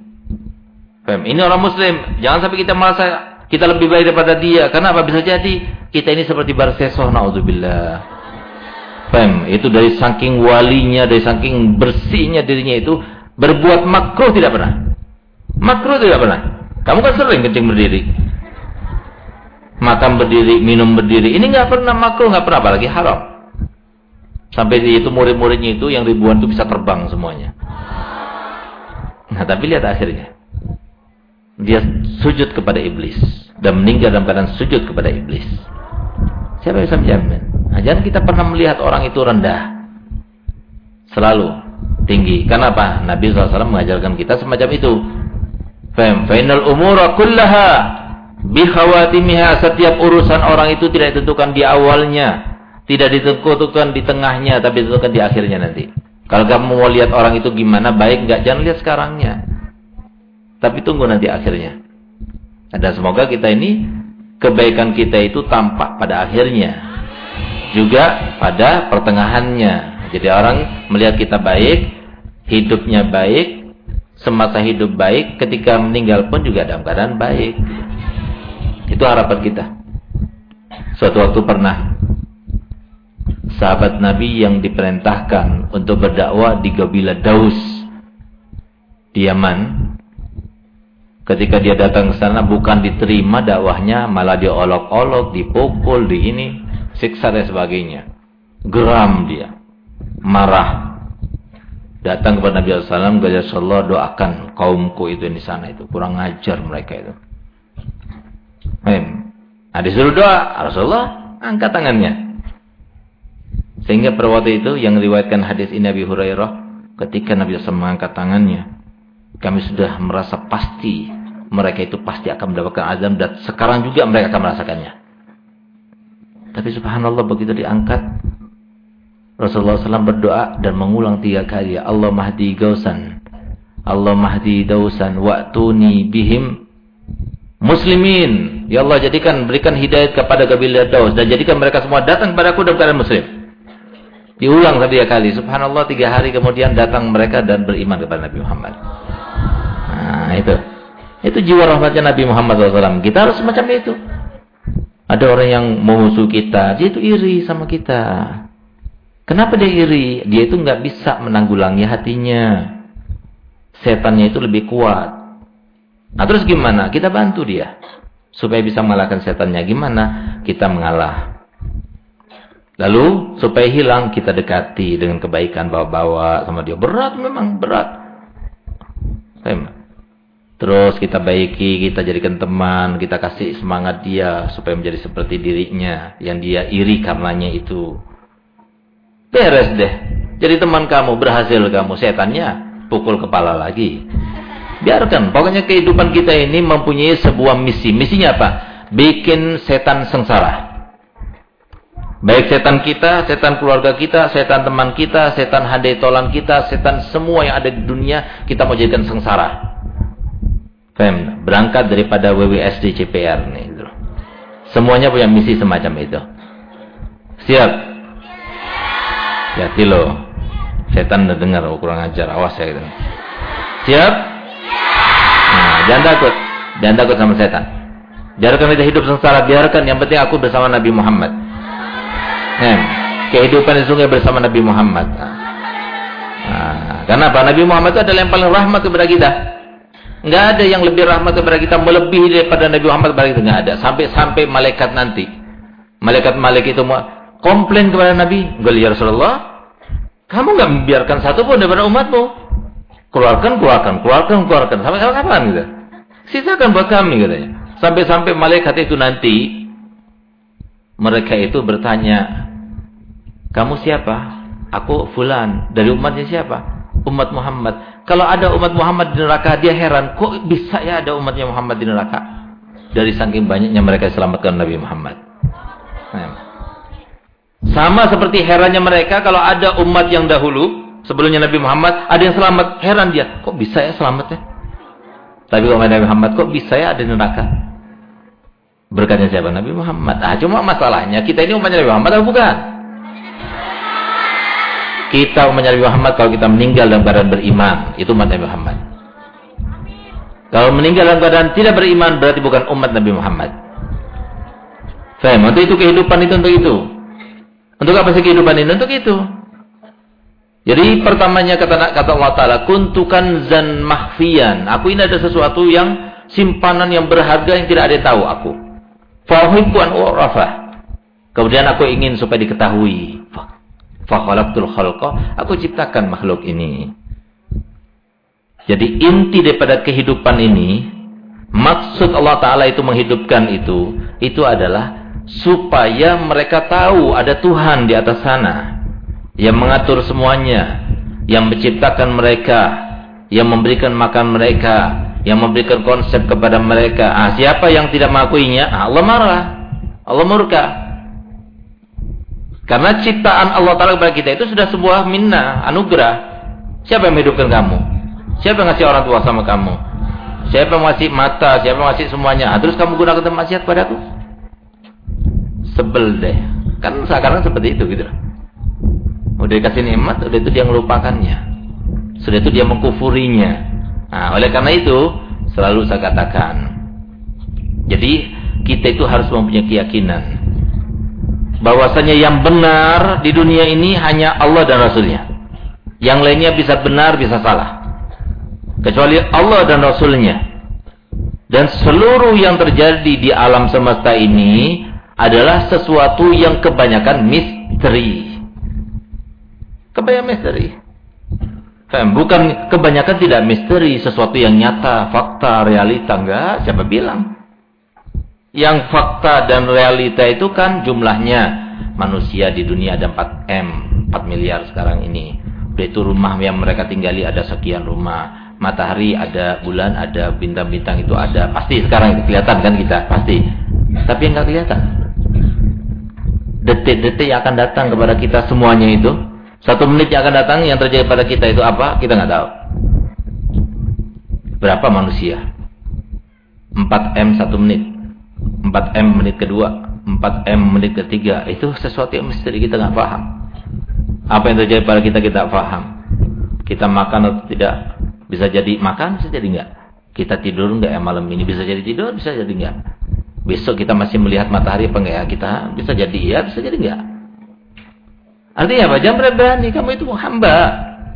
Fem. Ini orang muslim. Jangan sampai kita merasa kita lebih baik daripada dia. Karena apa bisa jadi kita ini seperti barsesoh naudzubillah. Fem. Itu dari saking walinya, dari saking bersihnya dirinya itu berbuat makruh tidak pernah. Makruh tidak pernah. Kamu kan sering kencing berdiri. Makan berdiri, minum berdiri. Ini nggak pernah makruh, nggak pernah apalagi haram. Sampai itu murid-muridnya itu yang ribuan itu bisa terbang semuanya. Nah, tapi lihat akhirnya. Dia sujud kepada iblis dan meninggal dalam keadaan sujud kepada iblis. Siapa yang bisa menjamin? Nah, jangan kita pernah melihat orang itu rendah. Selalu tinggi. Kenapa? Nabi SAW mengajarkan kita semacam itu. Fem, final umura kullaha bihawatimiha. Setiap urusan orang itu tidak ditentukan di awalnya tidak ditentukan di tengahnya, tapi ditentukan di akhirnya nanti. Kalau kamu mau lihat orang itu gimana, baik nggak, jangan lihat sekarangnya. Tapi tunggu nanti akhirnya. Dan semoga kita ini, kebaikan kita itu tampak pada akhirnya. Juga pada pertengahannya. Jadi orang melihat kita baik, hidupnya baik, semasa hidup baik, ketika meninggal pun juga dalam keadaan baik. Itu harapan kita. Suatu waktu pernah sahabat Nabi yang diperintahkan untuk berdakwah di Gabila Daus di Yaman. Ketika dia datang ke sana bukan diterima dakwahnya, malah dia olok-olok, dipukul, di ini, siksa dan sebagainya. Geram dia. Marah. Datang kepada Nabi SAW, Gajah Allah doakan kaumku itu di sana itu. Kurang ajar mereka itu. Nah, disuruh doa, Rasulullah angkat tangannya. Sehingga pada waktu itu yang riwayatkan hadis ini Nabi Hurairah, ketika Nabi SAW mengangkat tangannya, kami sudah merasa pasti mereka itu pasti akan mendapatkan azab dan sekarang juga mereka akan merasakannya. Tapi subhanallah begitu diangkat Rasulullah SAW berdoa dan mengulang tiga kali Allah mahdi gausan Allah mahdi dausan wa'tuni bihim muslimin Ya Allah jadikan berikan hidayat kepada kabilah Daus dan jadikan mereka semua datang kepadaku dalam keadaan muslim Diulang tiga kali Subhanallah tiga hari kemudian datang mereka dan beriman kepada Nabi Muhammad Nah itu itu jiwa rahmatnya Nabi Muhammad SAW. Kita harus semacam itu. Ada orang yang memusuh kita, dia itu iri sama kita. Kenapa dia iri? Dia itu nggak bisa menanggulangi hatinya. Setannya itu lebih kuat. Nah terus gimana? Kita bantu dia. Supaya bisa mengalahkan setannya. Gimana? Kita mengalah. Lalu supaya hilang kita dekati dengan kebaikan bawa-bawa sama dia. Berat memang, berat. Terus kita baiki, kita jadikan teman, kita kasih semangat dia supaya menjadi seperti dirinya yang dia iri karenanya itu. Beres deh. Jadi teman kamu, berhasil kamu, setannya pukul kepala lagi. Biarkan, pokoknya kehidupan kita ini mempunyai sebuah misi. Misinya apa? Bikin setan sengsara. Baik setan kita, setan keluarga kita, setan teman kita, setan hadai tolan kita, setan semua yang ada di dunia, kita mau jadikan sengsara. Fem, berangkat daripada WWSD CPR nih. Gitu. Semuanya punya misi semacam itu. Siap? Hati lo. Setan udah dengar, oh, kurang ajar, awas ya gitu. Siap? Nah, jangan takut. Jangan takut sama setan. Biarkan kita hidup sengsara, biarkan. Yang penting aku bersama Nabi Muhammad. Nah, kehidupan sesungguhnya bersama Nabi Muhammad. Nah, nah, karena apa? Nabi Muhammad itu adalah yang paling rahmat kepada kita. Enggak ada yang lebih rahmat kepada kita melebihi daripada Nabi Muhammad kepada kita enggak ada. Sampai-sampai malaikat nanti. Malaikat-malaikat itu komplain kepada Nabi, "Enggak ya Rasulullah, kamu enggak membiarkan satu pun daripada umatmu. Keluarkan, keluarkan, keluarkan, keluarkan. Sampai kapan gitu? Sisakan buat kami katanya. Sampai-sampai malaikat itu nanti mereka itu bertanya, "Kamu siapa?" Aku fulan, dari umatnya siapa? umat Muhammad. Kalau ada umat Muhammad di neraka, dia heran, kok bisa ya ada umatnya Muhammad di neraka? Dari saking banyaknya mereka selamatkan Nabi Muhammad. Sama seperti herannya mereka kalau ada umat yang dahulu, sebelumnya Nabi Muhammad, ada yang selamat. Heran dia, kok bisa ya selamat ya? Tapi kalau Nabi Muhammad, kok bisa ya ada neraka? Berkatnya siapa? Nabi Muhammad. Ah, cuma masalahnya, kita ini umatnya Nabi Muhammad atau bukan? Kita umat Nabi Muhammad kalau kita meninggal dalam keadaan beriman, itu umat Nabi Muhammad. Kalau meninggal dalam keadaan tidak beriman berarti bukan umat Nabi Muhammad. Faham? Untuk itu kehidupan itu untuk itu. Untuk apa sih kehidupan ini? Untuk itu. Jadi pertamanya kata kata Allah Taala, kuntukan zan mahfian. Aku ini ada sesuatu yang simpanan yang berharga yang tidak ada yang tahu aku. Fahimku an Kemudian aku ingin supaya diketahui fakhalaqtul khalqa, aku ciptakan makhluk ini. Jadi inti daripada kehidupan ini, maksud Allah Ta'ala itu menghidupkan itu, itu adalah supaya mereka tahu ada Tuhan di atas sana, yang mengatur semuanya, yang menciptakan mereka, yang memberikan makan mereka, yang memberikan konsep kepada mereka. Ah, siapa yang tidak mengakuinya? Ah, Allah marah. Allah murka. Karena ciptaan Allah Ta'ala kepada kita itu sudah sebuah minnah, anugerah. Siapa yang menghidupkan kamu? Siapa yang ngasih orang tua sama kamu? Siapa yang ngasih mata? Siapa yang ngasih semuanya? Ah, terus kamu gunakan maksiat padaku? Sebel deh. Kan sekarang seperti itu gitu. Udah dikasih nikmat, udah itu dia melupakannya. Sudah itu dia mengkufurinya. Nah, oleh karena itu, selalu saya katakan. Jadi, kita itu harus mempunyai keyakinan bahwasanya yang benar di dunia ini hanya Allah dan Rasulnya. Yang lainnya bisa benar, bisa salah. Kecuali Allah dan Rasulnya. Dan seluruh yang terjadi di alam semesta ini adalah sesuatu yang kebanyakan misteri. Kebanyakan misteri. Bukan kebanyakan tidak misteri, sesuatu yang nyata, fakta, realita. Enggak, siapa bilang? Yang fakta dan realita itu kan jumlahnya. Manusia di dunia ada 4 M, 4 miliar sekarang ini. Itu rumah yang mereka tinggali ada sekian rumah matahari ada, bulan ada, bintang-bintang itu ada. Pasti sekarang kelihatan kan kita, pasti. Tapi yang nggak kelihatan. Detik-detik yang akan datang kepada kita semuanya itu, satu menit yang akan datang yang terjadi pada kita itu apa? Kita nggak tahu. Berapa manusia? 4 M satu menit, 4 M menit kedua, 4 M menit ketiga. Itu sesuatu yang misteri kita nggak paham. Apa yang terjadi pada kita kita paham. Kita makan atau tidak, bisa jadi makan, bisa jadi enggak. Kita tidur enggak ya malam ini? Bisa jadi tidur, bisa jadi enggak. Besok kita masih melihat matahari apa enggak ya? Kita bisa jadi ya, bisa jadi enggak. Artinya apa? Jangan berani, kamu itu hamba.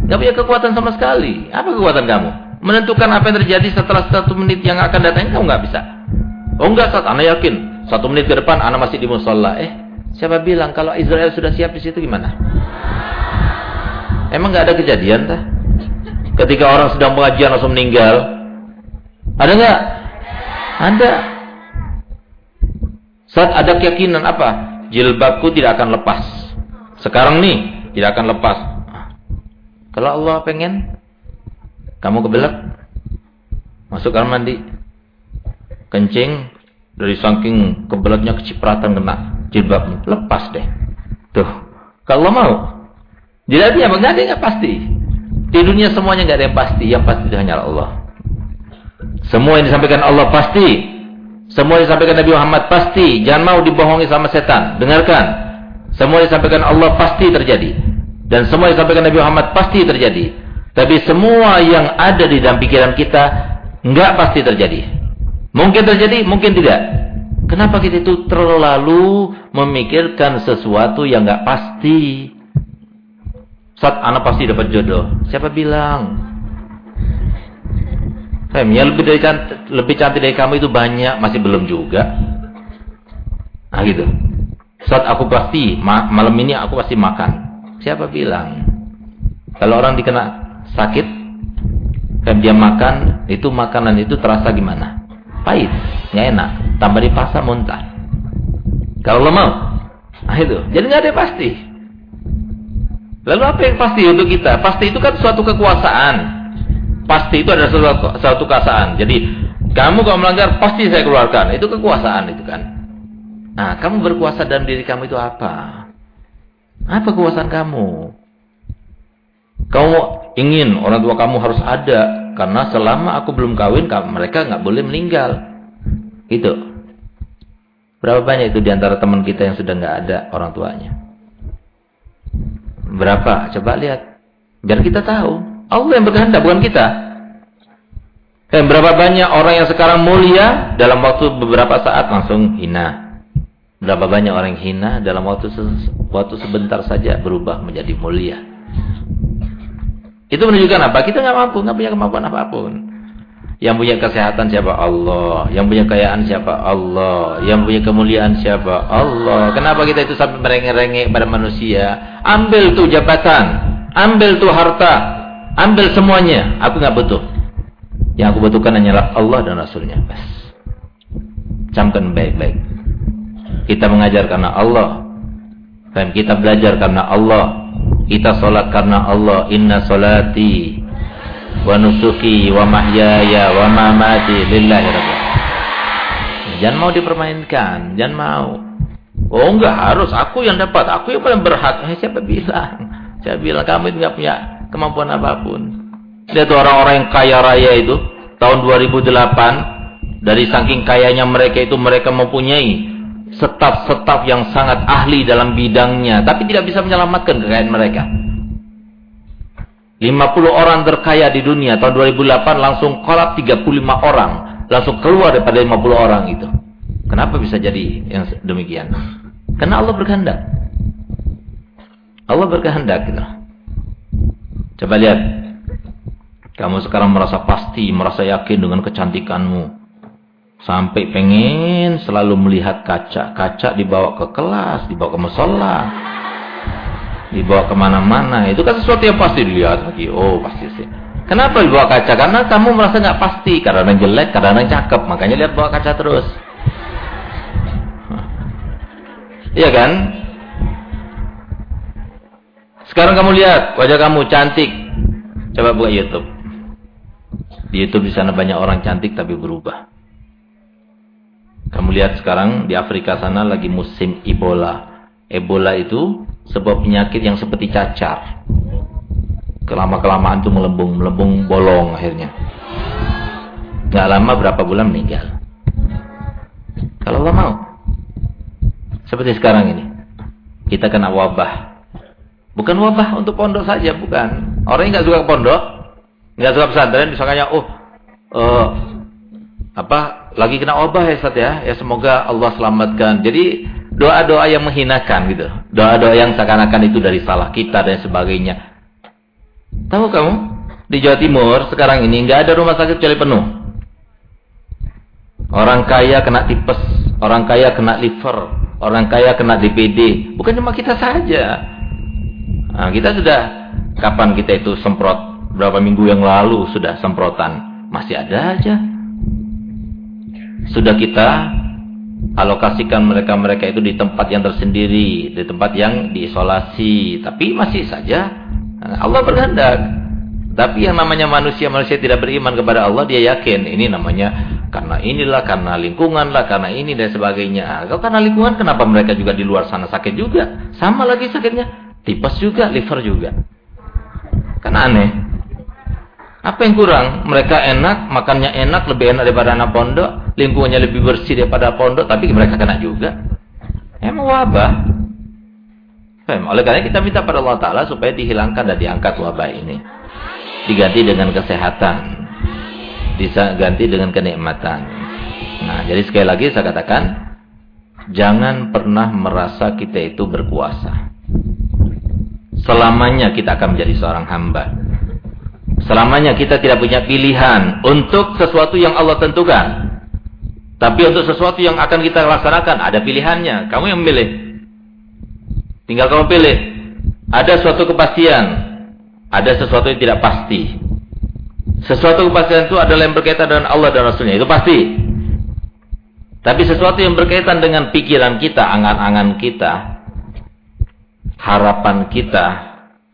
Enggak punya kekuatan sama sekali. Apa kekuatan kamu? Menentukan apa yang terjadi setelah satu menit yang akan datang, kamu enggak bisa. Oh enggak, saat anak yakin. Satu menit ke depan, anak masih di musola. Eh, siapa bilang kalau Israel sudah siap di situ gimana? Emang enggak ada kejadian tah? Ketika orang sedang pengajian langsung meninggal. Ada nggak? Ada. Saat ada keyakinan apa? Jilbabku tidak akan lepas. Sekarang nih tidak akan lepas. Kalau Allah pengen kamu kebelet masuk kamar mandi kencing dari saking kebeletnya kecipratan kena jilbab lepas deh. Tuh. Kalau mau. Jadi apa? Enggak ada yang pasti. Di dunia semuanya nggak ada yang pasti, yang pasti itu hanya Allah. Semua yang disampaikan Allah pasti. Semua yang disampaikan Nabi Muhammad pasti. Jangan mau dibohongi sama setan. Dengarkan. Semua yang disampaikan Allah pasti terjadi. Dan semua yang disampaikan Nabi Muhammad pasti terjadi. Tapi semua yang ada di dalam pikiran kita nggak pasti terjadi. Mungkin terjadi, mungkin tidak. Kenapa kita itu terlalu memikirkan sesuatu yang nggak pasti? Saat anak pasti dapat jodoh. Siapa bilang? Fem, yang lebih dari cantik, lebih cantik dari kamu itu banyak, masih belum juga. Nah gitu. Saat aku pasti ma malam ini aku pasti makan. Siapa bilang? Kalau orang dikena sakit, Fem dia makan, itu makanan itu terasa gimana? Pahit, nggak enak. Tambah dipaksa muntah. Kalau lo mau, nah itu. Jadi nggak ada pasti. Lalu apa yang pasti untuk kita? Pasti itu kan suatu kekuasaan. Pasti itu adalah suatu, suatu kekuasaan. Jadi kamu kalau melanggar pasti saya keluarkan. Itu kekuasaan itu kan. Nah, kamu berkuasa dalam diri kamu itu apa? Apa kekuasaan kamu? Kamu ingin orang tua kamu harus ada karena selama aku belum kawin mereka nggak boleh meninggal. Itu. Berapa banyak itu di antara teman kita yang sudah nggak ada orang tuanya? Berapa? Coba lihat. Biar kita tahu. Allah yang berkehendak, bukan kita. Dan eh, berapa banyak orang yang sekarang mulia dalam waktu beberapa saat langsung hina. Berapa banyak orang yang hina dalam waktu waktu sebentar saja berubah menjadi mulia. Itu menunjukkan apa? Kita nggak mampu, nggak punya kemampuan apa pun. Yang punya kesehatan siapa? Allah. Yang punya kekayaan siapa? Allah. Yang punya kemuliaan siapa? Allah. Kenapa kita itu sampai merengek-rengek pada manusia? Ambil tuh jabatan. Ambil tuh harta. Ambil semuanya. Aku nggak butuh. Yang aku butuhkan hanyalah Allah dan Rasulnya. Bas. Camkan baik-baik. Kita mengajar karena Allah. Dan kita belajar karena Allah. Kita sholat karena Allah. Inna sholati wa nusuki wa mahyaya wa mamati lillahi rabbil Jangan mau dipermainkan, jangan mau. Oh enggak harus aku yang dapat, aku yang paling berhak. Eh, siapa bilang? Saya bilang kamu enggak punya kemampuan apa pun. Lihat orang-orang yang kaya raya itu tahun 2008 dari saking kayanya mereka itu mereka mempunyai staf-staf yang sangat ahli dalam bidangnya tapi tidak bisa menyelamatkan kekayaan mereka. 50 orang terkaya di dunia tahun 2008 langsung kolap 35 orang. Langsung keluar daripada 50 orang itu. Kenapa bisa jadi yang demikian? Karena Allah berkehendak. Allah berkehendak gitu. Coba lihat. Kamu sekarang merasa pasti, merasa yakin dengan kecantikanmu. Sampai pengen selalu melihat kaca. Kaca dibawa ke kelas, dibawa ke musola. Dibawa ke mana-mana. Itu kan sesuatu yang pasti dilihat lagi. Oh pasti sih. Kenapa dibawa kaca? Karena kamu merasa nggak pasti. Karena jelek, karena cakep. Makanya lihat bawa kaca terus. Iya kan? Sekarang kamu lihat wajah kamu cantik. Coba buka YouTube. Di YouTube di sana banyak orang cantik tapi berubah. Kamu lihat sekarang di Afrika sana lagi musim Ebola. Ebola itu sebuah penyakit yang seperti cacar. Kelama-kelamaan itu melembung, melembung bolong akhirnya. Gak lama berapa bulan meninggal. Kalau Allah mau. Seperti sekarang ini. Kita kena wabah. Bukan wabah untuk pondok saja, bukan. Orang yang gak suka pondok, gak suka pesantren, misalnya, oh, uh, apa lagi kena wabah ya Ustaz ya. Ya semoga Allah selamatkan. Jadi doa-doa yang menghinakan gitu. Doa-doa yang seakan-akan itu dari salah kita dan sebagainya. Tahu kamu? Di Jawa Timur sekarang ini nggak ada rumah sakit kecuali penuh. Orang kaya kena tipes, orang kaya kena liver, orang kaya kena DPD. Bukan cuma kita saja. Nah, kita sudah kapan kita itu semprot berapa minggu yang lalu sudah semprotan. Masih ada aja sudah kita alokasikan mereka-mereka itu di tempat yang tersendiri, di tempat yang diisolasi. Tapi masih saja Allah berkehendak. Tapi yang namanya manusia, manusia tidak beriman kepada Allah, dia yakin ini namanya karena inilah, karena lingkungan lah, karena ini dan sebagainya. Kalau karena lingkungan, kenapa mereka juga di luar sana sakit juga? Sama lagi sakitnya. Tipes juga, liver juga. Kan aneh. Apa yang kurang? Mereka enak, makannya enak, lebih enak daripada anak pondok, lingkungannya lebih bersih daripada pondok, tapi mereka kena juga. Emang wabah. Oleh karena kita minta pada Allah Ta'ala supaya dihilangkan dan diangkat wabah ini. Diganti dengan kesehatan. Diganti dengan kenikmatan. Nah, jadi sekali lagi saya katakan, jangan pernah merasa kita itu berkuasa. Selamanya kita akan menjadi seorang hamba. Selamanya kita tidak punya pilihan untuk sesuatu yang Allah tentukan. Tapi untuk sesuatu yang akan kita laksanakan, ada pilihannya. Kamu yang memilih. Tinggal kamu pilih. Ada suatu kepastian. Ada sesuatu yang tidak pasti. Sesuatu kepastian itu adalah yang berkaitan dengan Allah dan Rasulnya. Itu pasti. Tapi sesuatu yang berkaitan dengan pikiran kita, angan-angan kita, harapan kita,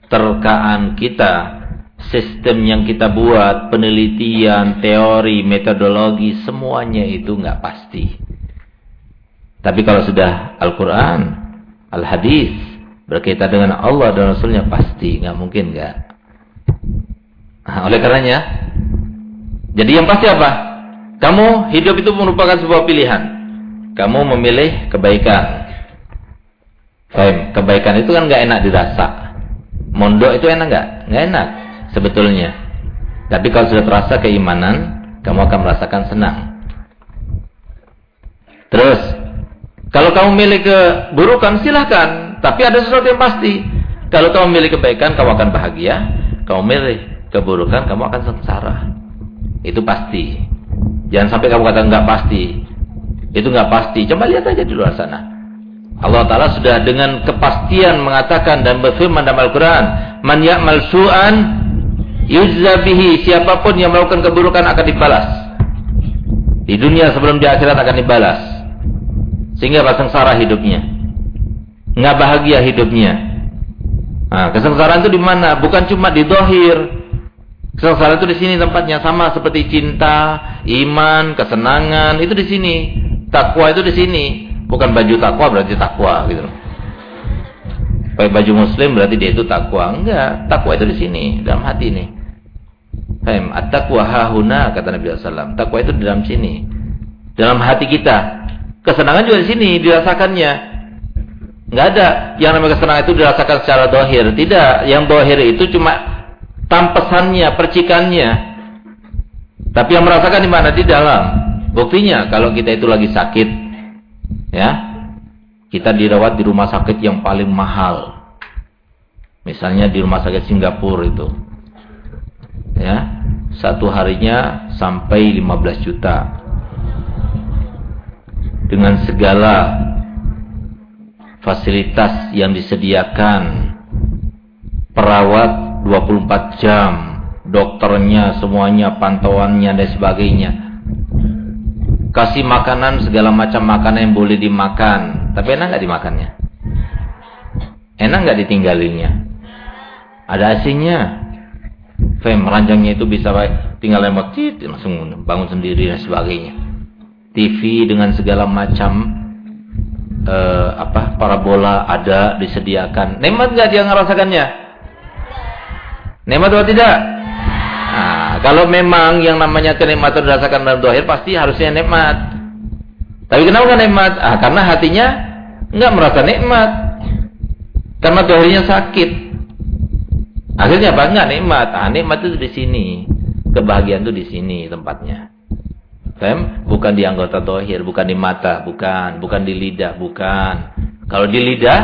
terkaan kita, sistem yang kita buat, penelitian, teori, metodologi, semuanya itu nggak pasti. Tapi kalau sudah Al-Quran, Al-Hadis, berkaitan dengan Allah dan Rasulnya pasti, nggak mungkin nggak. Nah, oleh karenanya, jadi yang pasti apa? Kamu hidup itu merupakan sebuah pilihan. Kamu memilih kebaikan. Kebaikan itu kan nggak enak dirasa. Mondok itu enak nggak? Nggak enak sebetulnya. Tapi kalau sudah terasa keimanan, kamu akan merasakan senang. Terus, kalau kamu milih keburukan, silahkan. Tapi ada sesuatu yang pasti. Kalau kamu milih kebaikan, kamu akan bahagia. Kamu milih keburukan, kamu akan sengsara. Itu pasti. Jangan sampai kamu kata nggak pasti. Itu nggak pasti. Coba lihat aja di luar sana. Allah Ta'ala sudah dengan kepastian mengatakan dan berfirman dalam Al-Quran. Man ya'mal su'an Yuzza bihi siapa pun yang melakukan keburukan akan dibalas. Di dunia sebelum di akhirat akan dibalas. Sehingga sengsara hidupnya. Nggak bahagia hidupnya. Nah, kesengsaraan itu di mana? Bukan cuma di dohir. Kesengsaraan itu di sini tempatnya sama seperti cinta, iman, kesenangan itu di sini. Takwa itu di sini. Bukan baju takwa berarti takwa gitu Pakai baju muslim berarti dia itu takwa. Enggak, takwa itu di sini, dalam hati ini. Fahim? At-taqwa hahuna kata Nabi SAW. Takwa itu di dalam sini. Dalam hati kita. Kesenangan juga di sini dirasakannya. Enggak ada yang namanya kesenangan itu dirasakan secara dohir. Tidak. Yang dohir itu cuma tampesannya, percikannya. Tapi yang merasakan di mana? Di dalam. Buktinya kalau kita itu lagi sakit. Ya. Kita dirawat di rumah sakit yang paling mahal. Misalnya di rumah sakit Singapura itu ya. Satu harinya sampai 15 juta. Dengan segala fasilitas yang disediakan. Perawat 24 jam. Dokternya semuanya pantauannya dan sebagainya. Kasih makanan segala macam makanan yang boleh dimakan. Tapi enak nggak dimakannya? Enak nggak ditinggalinya ada asinya Fem ranjangnya itu bisa tinggal lewat langsung bangun sendiri dan sebagainya TV dengan segala macam uh, apa parabola ada disediakan. Nikmat nggak dia ngerasakannya? Nikmat atau tidak? Nah, kalau memang yang namanya kenikmatan dirasakan dalam dohir pasti harusnya nikmat. Tapi kenapa nggak nikmat? Ah, karena hatinya nggak merasa nikmat. Karena dohirnya sakit. Akhirnya apa? Nggak nikmat. Ah, nikmat itu di sini. Kebahagiaan itu di sini tempatnya. Fem? Bukan di anggota tohir, bukan di mata, bukan. Bukan di lidah, bukan. Kalau di lidah,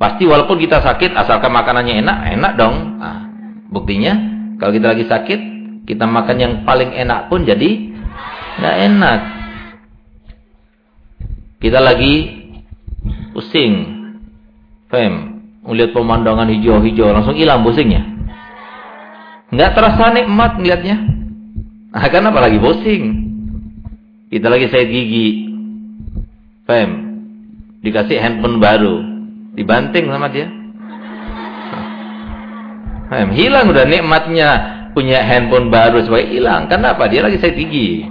pasti walaupun kita sakit, asalkan makanannya enak, enak dong. Nah, buktinya, kalau kita lagi sakit, kita makan yang paling enak pun jadi nggak enak. Kita lagi pusing. Fem, melihat pemandangan hijau-hijau, langsung hilang pusingnya. Nggak terasa nikmat ngeliatnya. Nah, karena apalagi pusing. Kita lagi saya gigi. Pem. Dikasih handphone baru. Dibanting sama dia. Pem. Hilang udah nikmatnya punya handphone baru sebagai hilang. Kenapa? Dia lagi saya gigi.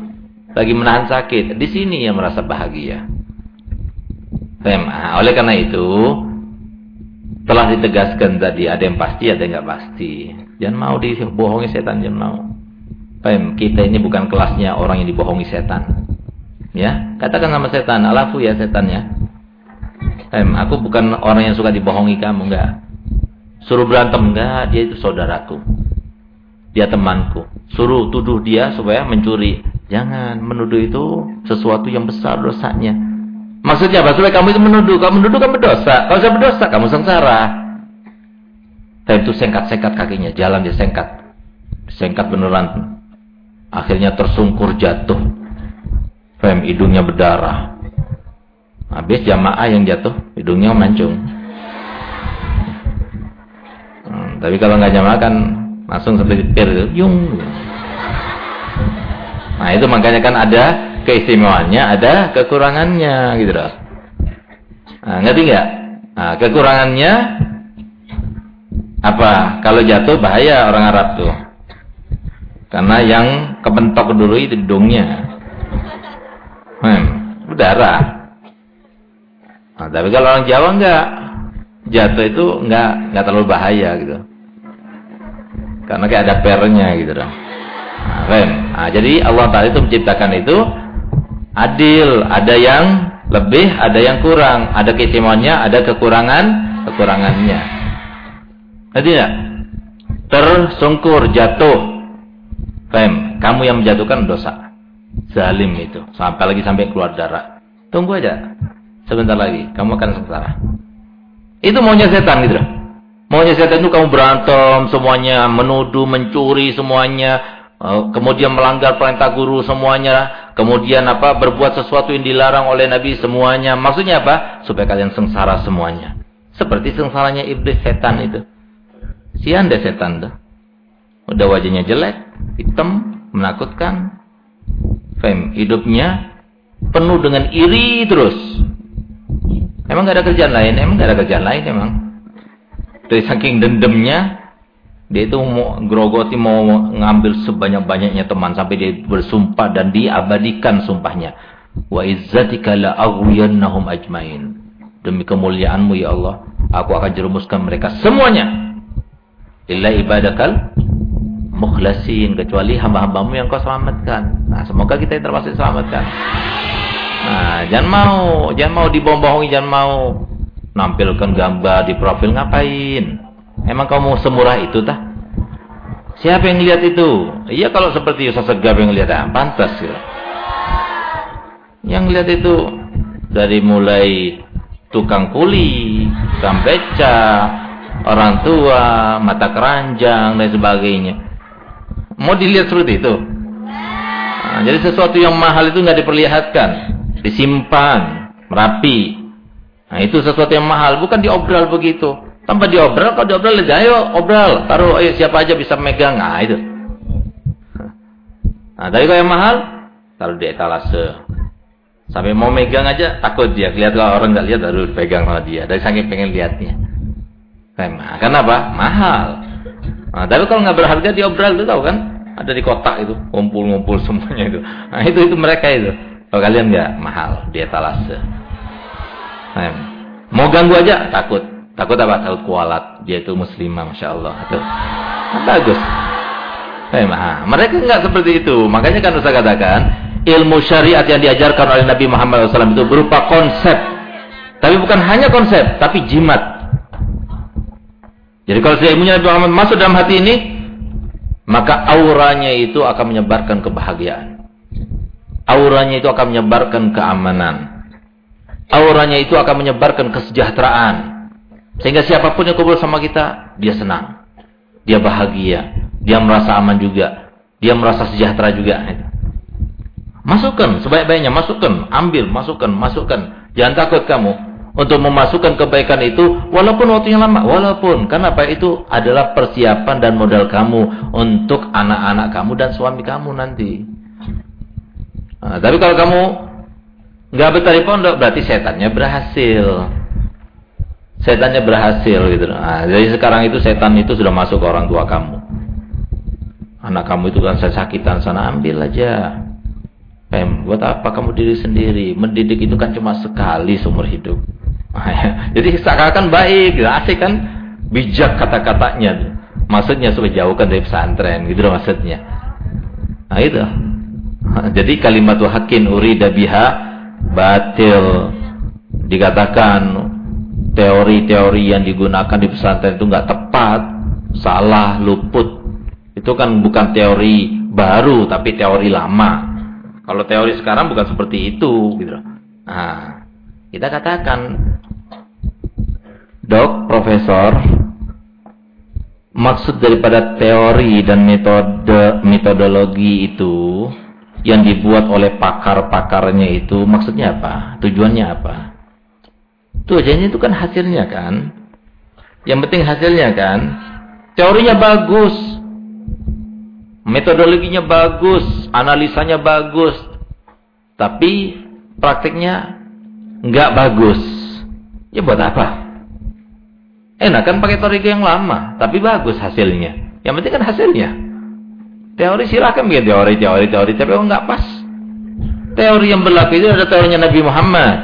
Lagi menahan sakit. Di sini yang merasa bahagia. Pem. Nah, oleh karena itu telah ditegaskan tadi ada yang pasti ada yang nggak pasti. Jangan mau dibohongi setan, jangan mau. Pem, kita ini bukan kelasnya orang yang dibohongi setan. Ya, katakan sama setan, alafu ya setan ya. Pem, aku bukan orang yang suka dibohongi kamu, enggak. Suruh berantem, enggak, dia itu saudaraku. Dia temanku. Suruh tuduh dia supaya mencuri. Jangan, menuduh itu sesuatu yang besar dosanya. Maksudnya apa? Supaya kamu itu menuduh. Kamu menuduh kamu berdosa. Kalau saya berdosa, kamu sengsara. Dan itu sengkat-sengkat kakinya. Jalan dia sengkat. Sengkat beneran. Akhirnya tersungkur jatuh. Fem, hidungnya berdarah. Habis jamaah yang jatuh, hidungnya mancung. Hmm, tapi kalau nggak jamaah kan langsung seperti pir. Nah itu makanya kan ada keistimewaannya, ada kekurangannya gitu loh. Nah, ngerti nggak? Nah, kekurangannya apa? Kalau jatuh bahaya orang Arab tuh. Karena yang kepentok dulu itu hidungnya. Hmm, berdarah. Nah, tapi kalau orang Jawa enggak jatuh itu enggak enggak terlalu bahaya gitu. Karena kayak ada pernya gitu dong. Nah, nah, jadi Allah Taala itu menciptakan itu adil, ada yang lebih, ada yang kurang, ada keistimewaannya, ada kekurangan, kekurangannya. Jadi ya, tersungkur, jatuh, Fem, kamu yang menjatuhkan dosa. Zalim itu. Sampai lagi sampai keluar darah. Tunggu aja. Sebentar lagi. Kamu akan sengsara. Itu maunya setan gitu. Maunya setan itu kamu berantem semuanya. Menuduh, mencuri semuanya. Eh, kemudian melanggar perintah guru semuanya. Kemudian apa? Berbuat sesuatu yang dilarang oleh Nabi semuanya. Maksudnya apa? Supaya kalian sengsara semuanya. Seperti sengsaranya iblis setan itu. Sian deh setan tuh. Udah wajahnya jelek, hitam, menakutkan. Fem, hidupnya penuh dengan iri terus. Emang gak ada kerjaan lain? Emang gak ada kerjaan lain emang. Dari saking dendamnya, dia itu mau grogoti mau ngambil sebanyak-banyaknya teman sampai dia bersumpah dan diabadikan sumpahnya. Wa izzatika la aghwiyannahum ajmain. Demi kemuliaanmu ya Allah, aku akan jerumuskan mereka semuanya. Illa ibadakal mukhlasin kecuali hamba-hambamu yang kau selamatkan. Nah, semoga kita yang termasuk selamatkan. Nah, jangan mau, jangan mau dibohongi, jangan mau nampilkan gambar di profil ngapain? Emang kamu semurah itu tah? Siapa yang lihat itu? Iya kalau seperti Ustaz Segab yang lihat, ah, pantas ya. Yang lihat itu dari mulai tukang kuli, tukang beca, orang tua, mata keranjang dan sebagainya. Mau dilihat seperti itu. Nah, jadi sesuatu yang mahal itu nggak diperlihatkan. disimpan, merapi. Nah, itu sesuatu yang mahal, bukan diobral begitu. Tanpa diobral, kalau diobral aja, ayo obral, taruh ayo siapa aja bisa megang. Nah, itu. Nah, tapi kalau yang mahal, taruh di etalase. Sampai mau megang aja takut dia. Lihat kalau orang nggak lihat baru pegang sama dia. Dari saking pengen lihatnya. Nah, kenapa? Mahal. Nah, tapi kalau nggak berharga diobral itu tahu kan? Ada di kotak itu, ngumpul-ngumpul semuanya itu. Nah, itu itu mereka itu. Kalau kalian nggak mahal di etalase. Nah, mau ganggu aja takut. Takut apa? Takut kualat. Dia itu muslimah, masya Allah. Itu nah, bagus. Nah, mereka nggak seperti itu. Makanya kan saya katakan ilmu syariat yang diajarkan oleh Nabi Muhammad SAW itu berupa konsep. Tapi bukan hanya konsep, tapi jimat. Jadi kalau ilmunya Nabi Muhammad masuk dalam hati ini, maka auranya itu akan menyebarkan kebahagiaan. Auranya itu akan menyebarkan keamanan. Auranya itu akan menyebarkan kesejahteraan. Sehingga siapa pun yang kumpul sama kita, dia senang. Dia bahagia. Dia merasa aman juga. Dia merasa sejahtera juga. Masukkan sebaik-baiknya, masukkan, ambil, masukkan, masukkan. Jangan takut kamu untuk memasukkan kebaikan itu walaupun waktunya lama, walaupun kenapa itu adalah persiapan dan modal kamu untuk anak-anak kamu dan suami kamu nanti. Nah, tapi kalau kamu nggak betah di pondok berarti setannya berhasil. Setannya berhasil gitu. Nah, jadi sekarang itu setan itu sudah masuk ke orang tua kamu. Anak kamu itu kan saya sakitan sana ambil aja. Pem, buat apa kamu diri sendiri? Mendidik itu kan cuma sekali seumur hidup. Jadi seakan-akan baik, gitu. asik kan? Bijak kata-katanya. Maksudnya supaya jauhkan dari pesantren, gitu loh maksudnya. Nah itu. Jadi kalimat hakin urida biha batil. Dikatakan teori-teori yang digunakan di pesantren itu nggak tepat, salah, luput. Itu kan bukan teori baru tapi teori lama. Kalau teori sekarang bukan seperti itu, gitu. Nah, kita katakan, dok, profesor, maksud daripada teori dan metode metodologi itu yang dibuat oleh pakar-pakarnya itu maksudnya apa? Tujuannya apa? Tujuannya itu kan hasilnya kan? Yang penting hasilnya kan? Teorinya bagus, Metodologinya bagus, analisanya bagus. Tapi praktiknya nggak bagus. Ya buat apa? Enak kan pakai teori yang lama, tapi bagus hasilnya. Yang penting kan hasilnya. Teori silahkan bikin teori, teori, teori, tapi kalau nggak pas. Teori yang berlaku itu ada teorinya Nabi Muhammad.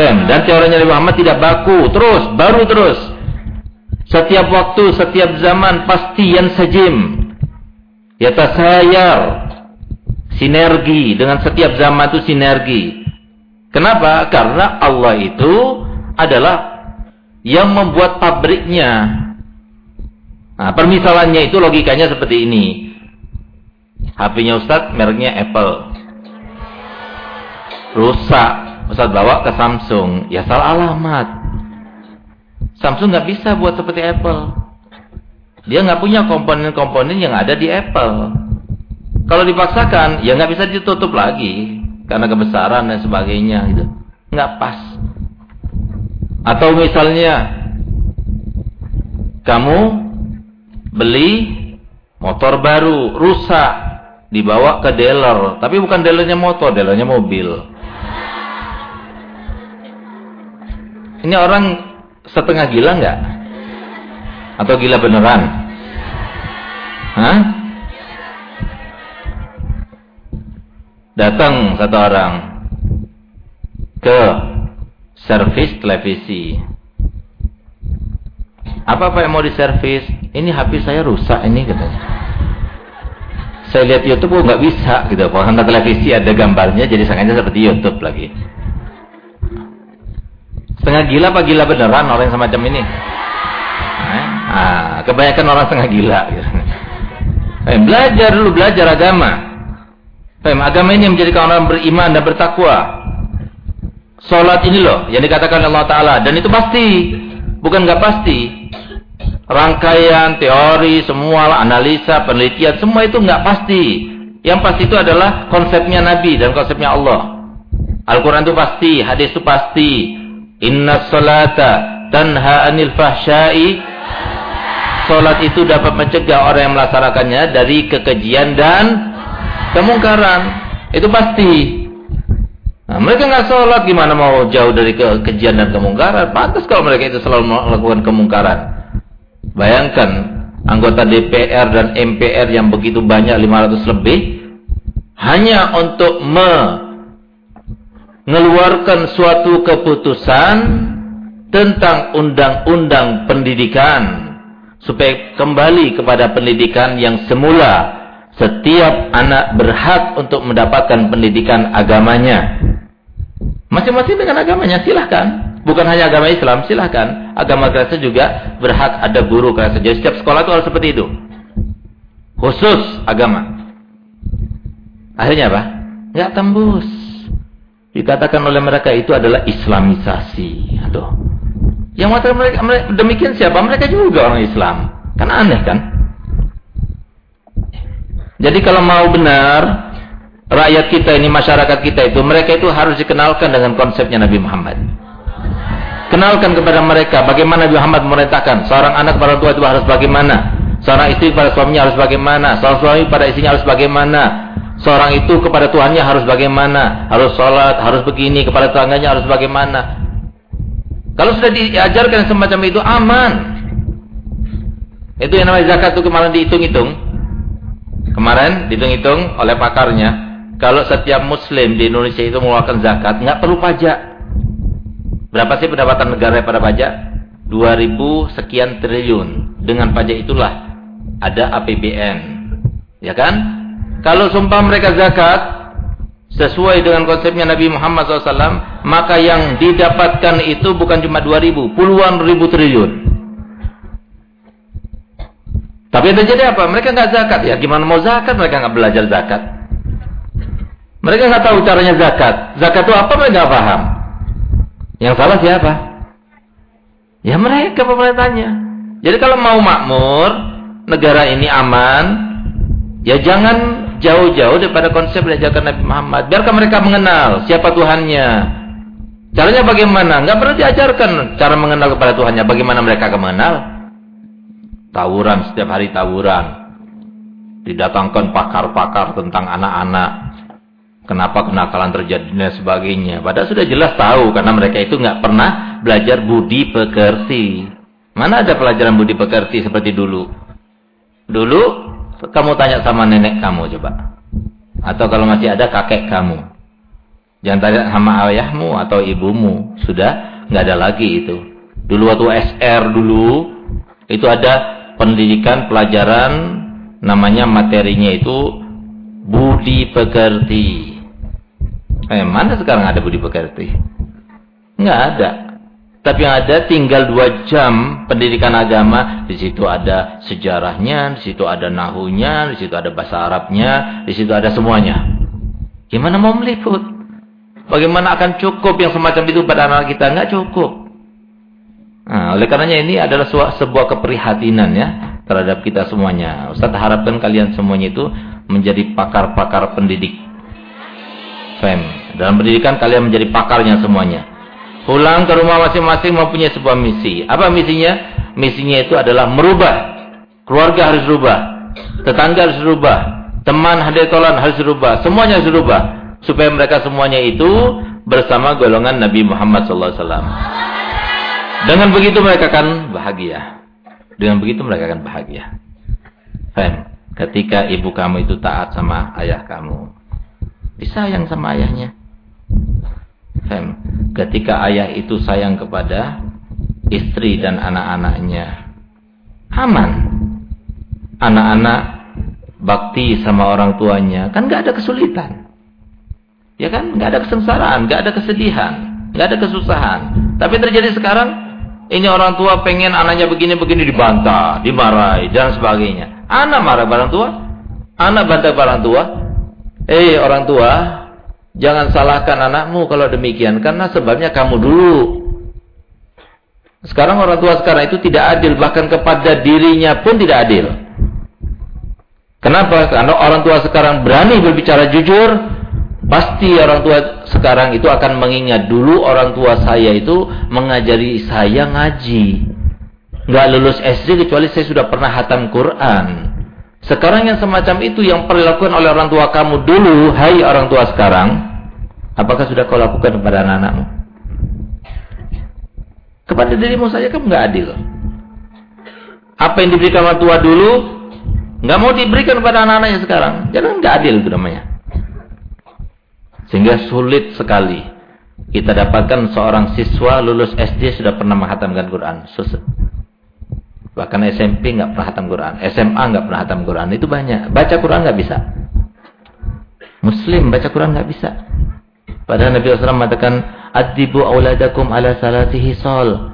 Dan teorinya Nabi Muhammad tidak baku, terus, baru terus. Setiap waktu, setiap zaman pasti yang sejim. Yatasayar sinergi. Dengan setiap zaman itu sinergi. Kenapa? Karena Allah itu adalah yang membuat pabriknya. Nah permisalannya itu logikanya seperti ini. HP-nya Ustadz mereknya Apple. Rusak Ustadz bawa ke Samsung ya salah alamat Samsung nggak bisa buat seperti Apple dia nggak punya komponen-komponen yang ada di Apple. Kalau dipaksakan, ya nggak bisa ditutup lagi karena kebesaran dan sebagainya gitu. Nggak pas. Atau misalnya kamu beli motor baru, rusak, dibawa ke dealer, tapi bukan dealernya motor, dealernya mobil. Ini orang setengah gila nggak? Atau gila beneran? Hah? Datang satu orang ke servis televisi. Apa-apa yang mau diservis? Ini HP saya rusak ini katanya. Saya lihat YouTube kok nggak bisa gitu. Kalau hantar televisi ada gambarnya jadi sangatnya seperti YouTube lagi. Setengah gila apa gila beneran orang yang semacam ini? Nah, kebanyakan orang setengah gila. Gitu. Eh, belajar dulu, belajar agama. Eh, agama ini menjadikan orang beriman dan bertakwa. Salat ini loh yang dikatakan Allah Taala dan itu pasti, bukan nggak pasti. Rangkaian teori, semua analisa, penelitian, semua itu nggak pasti. Yang pasti itu adalah konsepnya Nabi dan konsepnya Allah. Al-Quran itu pasti, hadis itu pasti. Inna salata tanha anil fahsyai. Salat itu dapat mencegah orang yang melaksanakannya dari kekejian dan kemungkaran. Itu pasti. Nah, mereka nggak sholat gimana mau jauh dari kekejian dan kemungkaran? Pantas kalau mereka itu selalu melakukan kemungkaran. Bayangkan anggota DPR dan MPR yang begitu banyak 500 lebih hanya untuk mengeluarkan suatu keputusan tentang undang-undang pendidikan supaya kembali kepada pendidikan yang semula. Setiap anak berhak untuk mendapatkan pendidikan agamanya. Masing-masing dengan agamanya silahkan. Bukan hanya agama Islam silahkan. Agama Kristen juga berhak ada guru Kristen jadi setiap sekolah itu harus seperti itu. Khusus agama. Akhirnya apa? nggak tembus dikatakan oleh mereka itu adalah islamisasi aduh yang mengatakan mereka, mereka demikian siapa? Mereka juga orang Islam. Kan aneh kan? Jadi kalau mau benar rakyat kita ini, masyarakat kita itu, mereka itu harus dikenalkan dengan konsepnya Nabi Muhammad. Kenalkan kepada mereka bagaimana Nabi Muhammad memerintahkan seorang anak kepada tua itu harus bagaimana, seorang istri pada suaminya harus bagaimana, seorang suami pada istrinya harus bagaimana, seorang itu kepada Tuhannya harus bagaimana, harus sholat, harus begini, kepada tetangganya harus bagaimana. Kalau sudah diajarkan semacam itu aman. Itu yang namanya zakat itu kemarin dihitung-hitung. Kemarin dihitung-hitung oleh pakarnya. Kalau setiap muslim di Indonesia itu mengeluarkan zakat, nggak perlu pajak. Berapa sih pendapatan negara pada pajak? 2000 sekian triliun. Dengan pajak itulah ada APBN. Ya kan? Kalau sumpah mereka zakat, sesuai dengan konsepnya Nabi Muhammad SAW, maka yang didapatkan itu bukan cuma 2000, puluhan ribu triliun. Tapi yang terjadi apa? Mereka nggak zakat ya. Gimana mau zakat? Mereka nggak belajar zakat. Mereka nggak tahu caranya zakat. Zakat itu apa? Mereka nggak paham. Yang salah siapa? Ya mereka pemerintahnya. Jadi kalau mau makmur, negara ini aman, ya jangan jauh-jauh daripada konsep diajarkan Nabi Muhammad. Biarkan mereka mengenal siapa Tuhannya. Caranya bagaimana? Enggak pernah diajarkan cara mengenal kepada Tuhannya. Bagaimana mereka akan mengenal? Tawuran setiap hari tawuran. Didatangkan pakar-pakar tentang anak-anak. Kenapa kenakalan terjadi dan sebagainya. Padahal sudah jelas tahu karena mereka itu nggak pernah belajar budi pekerti. Mana ada pelajaran budi pekerti seperti dulu? Dulu kamu tanya sama nenek kamu coba. Atau kalau masih ada kakek kamu. Jangan tanya sama ayahmu atau ibumu. Sudah nggak ada lagi itu. Dulu waktu SR dulu itu ada pendidikan pelajaran namanya materinya itu budi pekerti. Eh, mana sekarang ada budi pekerti? Nggak ada. Tapi yang ada tinggal dua jam pendidikan agama. Di situ ada sejarahnya, di situ ada nahunya, di situ ada bahasa Arabnya, di situ ada semuanya. Gimana mau meliput? Bagaimana akan cukup yang semacam itu pada anak kita? Enggak cukup. Nah, oleh karenanya ini adalah sebuah keprihatinan ya terhadap kita semuanya. Ustaz harapkan kalian semuanya itu menjadi pakar-pakar pendidik. Fem. Dalam pendidikan kalian menjadi pakarnya semuanya. Pulang ke rumah masing-masing mempunyai sebuah misi. Apa misinya? Misinya itu adalah merubah. Keluarga harus berubah. Tetangga harus berubah. Teman hadetolan harus berubah. Semuanya harus berubah. Supaya mereka semuanya itu bersama golongan Nabi Muhammad SAW. Dengan begitu mereka akan bahagia. Dengan begitu mereka akan bahagia. Fem, ketika ibu kamu itu taat sama ayah kamu. Disayang sama ayahnya. Ketika ayah itu sayang kepada istri dan anak-anaknya, aman. Anak-anak bakti sama orang tuanya, kan gak ada kesulitan. Ya kan? Gak ada kesengsaraan, gak ada kesedihan, gak ada kesusahan. Tapi terjadi sekarang, ini orang tua pengen anaknya begini-begini dibantah, dimarahi, dan sebagainya. Anak marah barang tua, anak bantah barang tua. Eh orang tua, Jangan salahkan anakmu kalau demikian karena sebabnya kamu dulu. Sekarang orang tua sekarang itu tidak adil bahkan kepada dirinya pun tidak adil. Kenapa? Karena orang tua sekarang berani berbicara jujur Pasti orang tua sekarang itu akan mengingat dulu orang tua saya itu mengajari saya ngaji. Nggak lulus SD kecuali saya sudah pernah hatam Quran. Sekarang yang semacam itu yang perlu dilakukan oleh orang tua kamu dulu, hai orang tua sekarang, apakah sudah kau lakukan kepada anak-anakmu? Kepada dirimu saja kamu nggak adil. Apa yang diberikan orang tua dulu, nggak mau diberikan kepada anak-anaknya sekarang. Jangan nggak adil itu namanya. Sehingga sulit sekali kita dapatkan seorang siswa lulus SD sudah pernah menghatamkan Quran. Susah. Bahkan SMP nggak pernah hatam Quran, SMA nggak pernah hatam Quran. Itu banyak. Baca Quran nggak bisa. Muslim baca Quran nggak bisa. Padahal Nabi SAW mengatakan, Adibu awladakum ala salatihi sol.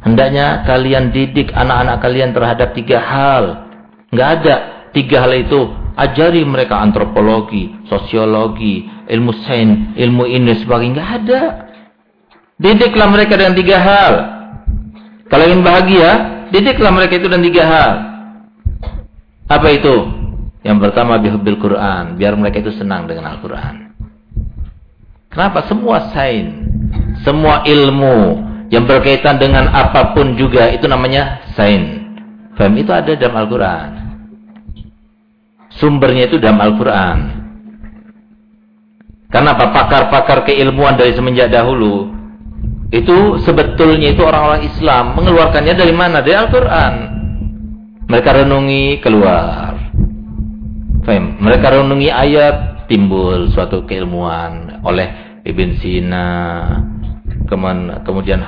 Hendaknya kalian didik anak-anak kalian terhadap tiga hal. Nggak ada tiga hal itu. Ajari mereka antropologi, sosiologi, ilmu sains, ilmu ini sebagainya. Enggak ada. Didiklah mereka dengan tiga hal. Kalau ingin bahagia, didiklah mereka itu dengan tiga hal. Apa itu? Yang pertama bihubbil Quran, biar mereka itu senang dengan Al-Quran. Kenapa? Semua sains, semua ilmu yang berkaitan dengan apa pun juga itu namanya sains. Faham itu ada dalam Al-Quran. Sumbernya itu dalam Al-Quran. Karena apa? Pakar-pakar keilmuan dari semenjak dahulu itu sebetulnya itu orang-orang Islam mengeluarkannya dari mana? Dari Al-Qur'an. Mereka renungi keluar. Faham? Mereka renungi ayat timbul suatu keilmuan oleh Ibn Sina kemudian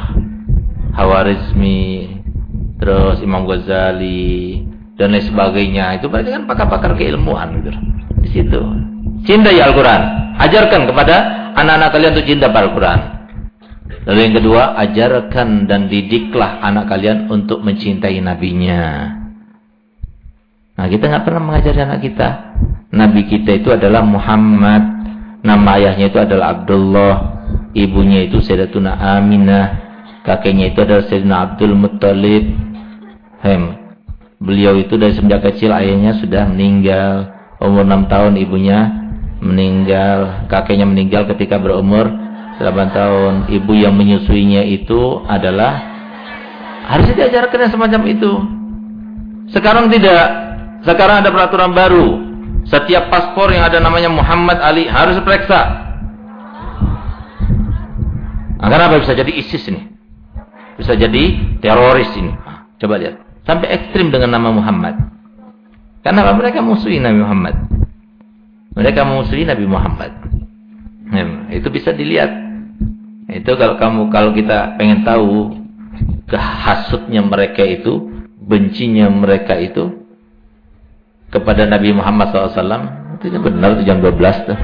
Hawarizmi terus Imam Ghazali dan lain sebagainya itu berarti kan pakar-pakar keilmuan gitu. Di situ. Cintai Al-Qur'an. Ajarkan kepada anak-anak kalian untuk cinta Al-Quran. Lalu yang kedua, ajarkan dan didiklah anak kalian untuk mencintai nabinya. Nah, kita nggak pernah mengajari anak kita. Nabi kita itu adalah Muhammad. Nama ayahnya itu adalah Abdullah. Ibunya itu Sayyidatuna Aminah. Kakeknya itu adalah Sayyidina Abdul Muttalib. Hem. Beliau itu dari semenjak kecil ayahnya sudah meninggal. Umur 6 tahun ibunya meninggal, kakeknya meninggal ketika berumur 8 tahun. Ibu yang menyusuinya itu adalah harusnya diajarkan yang semacam itu. Sekarang tidak. Sekarang ada peraturan baru. Setiap paspor yang ada namanya Muhammad Ali harus diperiksa. Agar apa bisa jadi ISIS ini? Bisa jadi teroris ini. Coba lihat. Sampai ekstrim dengan nama Muhammad. Karena mereka musuhi Nabi Muhammad. Mereka memusuhi Nabi Muhammad. Ya, itu bisa dilihat. Itu kalau kamu kalau kita pengen tahu kehasutnya mereka itu, bencinya mereka itu kepada Nabi Muhammad SAW, itu benar itu jam 12 tuh.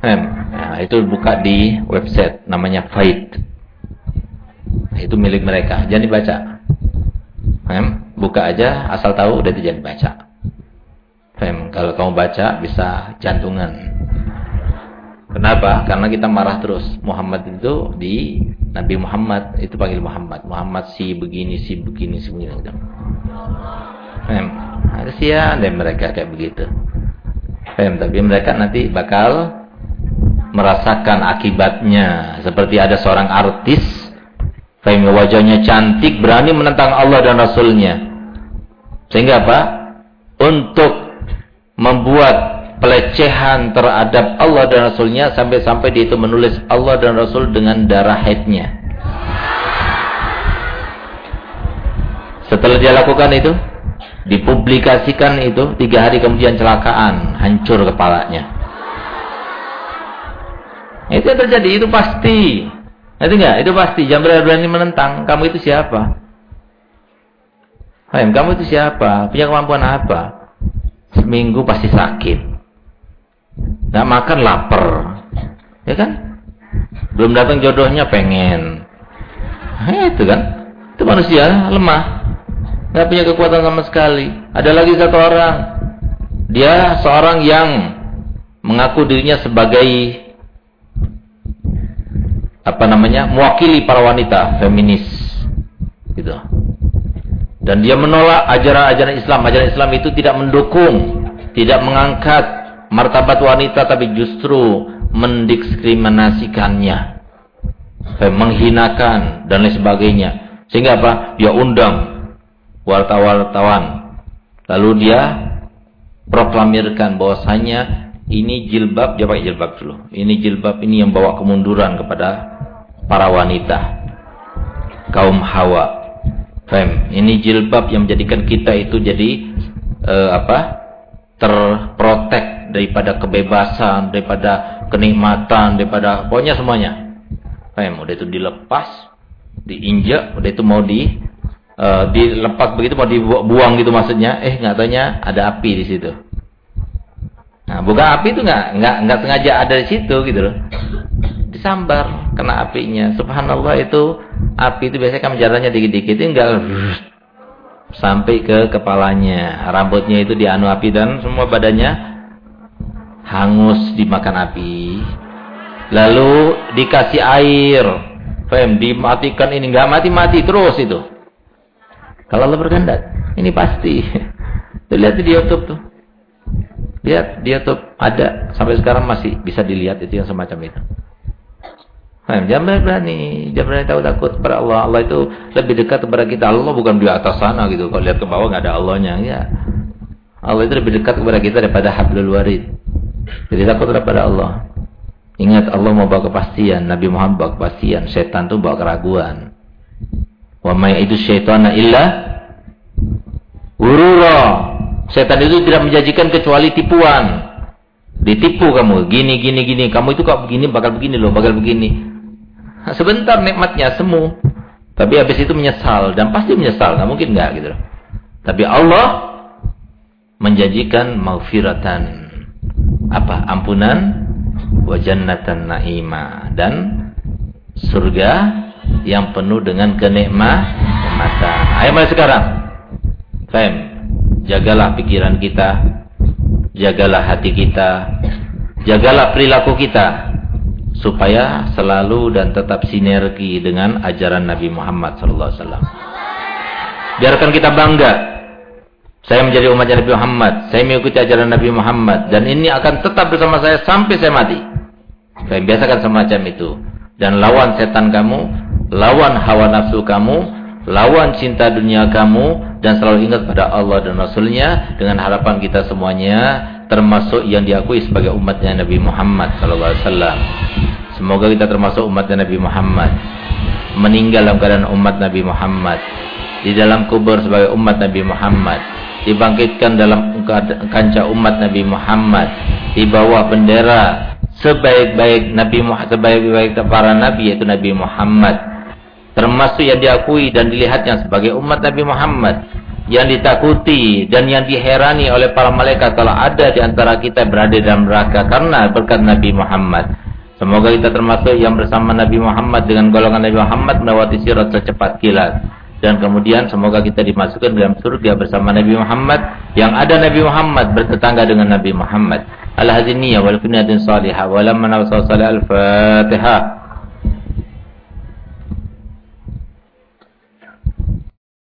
Nah, itu buka di website namanya Fight. Itu milik mereka. Jangan dibaca. Fem? Buka aja, asal tahu udah tidak dibaca. Fem? Kalau kamu baca bisa jantungan. Kenapa? Karena kita marah terus. Muhammad itu di Nabi Muhammad itu panggil Muhammad. Muhammad si begini, si begini, si begini. Fem? Kesian deh mereka kayak begitu. Fem? Tapi mereka nanti bakal merasakan akibatnya. Seperti ada seorang artis sehingga wajahnya cantik, berani menentang Allah dan Rasulnya. Sehingga apa? Untuk membuat pelecehan terhadap Allah dan Rasulnya sampai-sampai dia itu menulis Allah dan Rasul dengan darah haidnya. Setelah dia lakukan itu, dipublikasikan itu, tiga hari kemudian celakaan, hancur kepalanya. Itu yang terjadi, itu pasti. Ngerti enggak? Itu pasti. Jangan berani-berani menentang. Kamu itu siapa? Hai, kamu itu siapa? Punya kemampuan apa? Seminggu pasti sakit. Nggak makan lapar. Ya kan? Belum datang jodohnya pengen. Nah, itu kan? Itu manusia lemah. Nggak punya kekuatan sama sekali. Ada lagi satu orang. Dia seorang yang mengaku dirinya sebagai apa namanya mewakili para wanita feminis gitu Dan dia menolak ajaran-ajaran Islam. Ajaran Islam itu tidak mendukung, tidak mengangkat martabat wanita tapi justru mendiskriminasikannya. Menghinakan dan lain sebagainya. Sehingga apa? Dia undang wartawan-wartawan. Lalu dia proklamirkan bahwasanya ini jilbab, dia pakai jilbab dulu. Ini jilbab ini yang bawa kemunduran kepada para wanita. Kaum Hawa. Fem, ini jilbab yang menjadikan kita itu jadi uh, apa? terprotek daripada kebebasan, daripada kenikmatan, daripada pokoknya semuanya. Fem, udah itu dilepas, diinjak, udah itu mau di uh, dilepas begitu mau dibuang gitu maksudnya, eh nggak tanya ada api di situ. Nah, buka api itu nggak nggak nggak sengaja ada di situ gitu loh. Disambar kena apinya. Subhanallah itu api itu biasanya kan jalannya dikit-dikit tinggal sampai ke kepalanya. Rambutnya itu dianu api dan semua badannya hangus dimakan api. Lalu dikasih air. Fem, dimatikan ini nggak mati-mati terus itu. Kalau Allah berkehendak, ini pasti. Tuh lihat di YouTube tuh. Lihat dia tuh ada sampai sekarang masih bisa dilihat itu yang semacam itu. Nah, jangan berani, jangan berani tahu takut kepada Allah. Allah itu lebih dekat kepada kita. Allah bukan di atas sana gitu. Kalau lihat ke bawah nggak ada Allahnya, ya. Allah itu lebih dekat kepada kita daripada hablul warid. Jadi takut kepada Allah. Ingat Allah mau bawa kepastian, Nabi Muhammad bawa kepastian, setan itu bawa keraguan. Wa may itu syaitana illa urura. Setan itu tidak menjanjikan kecuali tipuan. Ditipu kamu, gini gini gini, kamu itu kok begini bakal begini loh, bakal begini. Nah, sebentar nikmatnya semu. Tapi habis itu menyesal dan pasti menyesal, nggak mungkin nggak gitu. Tapi Allah menjanjikan maufiratan apa? Ampunan wa jannatan naima dan surga yang penuh dengan kenikmatan. Ayo mulai sekarang. Fem, jagalah pikiran kita, jagalah hati kita, jagalah perilaku kita supaya selalu dan tetap sinergi dengan ajaran Nabi Muhammad wasallam. Biarkan kita bangga saya menjadi umat Nabi Muhammad, saya mengikuti ajaran Nabi Muhammad dan ini akan tetap bersama saya sampai saya mati. Saya biasakan semacam itu. Dan lawan setan kamu lawan hawa nafsu kamu, lawan cinta dunia kamu, dan selalu ingat pada Allah dan Rasulnya dengan harapan kita semuanya termasuk yang diakui sebagai umatnya Nabi Muhammad Sallallahu Alaihi Wasallam. Semoga kita termasuk umatnya Nabi Muhammad, meninggal dalam keadaan umat Nabi Muhammad, di dalam kubur sebagai umat Nabi Muhammad, dibangkitkan dalam kancah umat Nabi Muhammad, di bawah bendera sebaik-baik Nabi Muhammad, sebaik-baik para nabi yaitu Nabi Muhammad termasuk yang diakui dan dilihatnya sebagai umat Nabi Muhammad yang ditakuti dan yang diherani oleh para malaikat kalau ada di antara kita berada dalam neraka karena berkat Nabi Muhammad. Semoga kita termasuk yang bersama Nabi Muhammad dengan golongan Nabi Muhammad melewati sirat secepat kilat. Dan kemudian semoga kita dimasukkan dalam surga bersama Nabi Muhammad yang ada Nabi Muhammad bertetangga dengan Nabi Muhammad. Al-Hadiniyah wal kunyatin salihah wa lamma al-fatihah.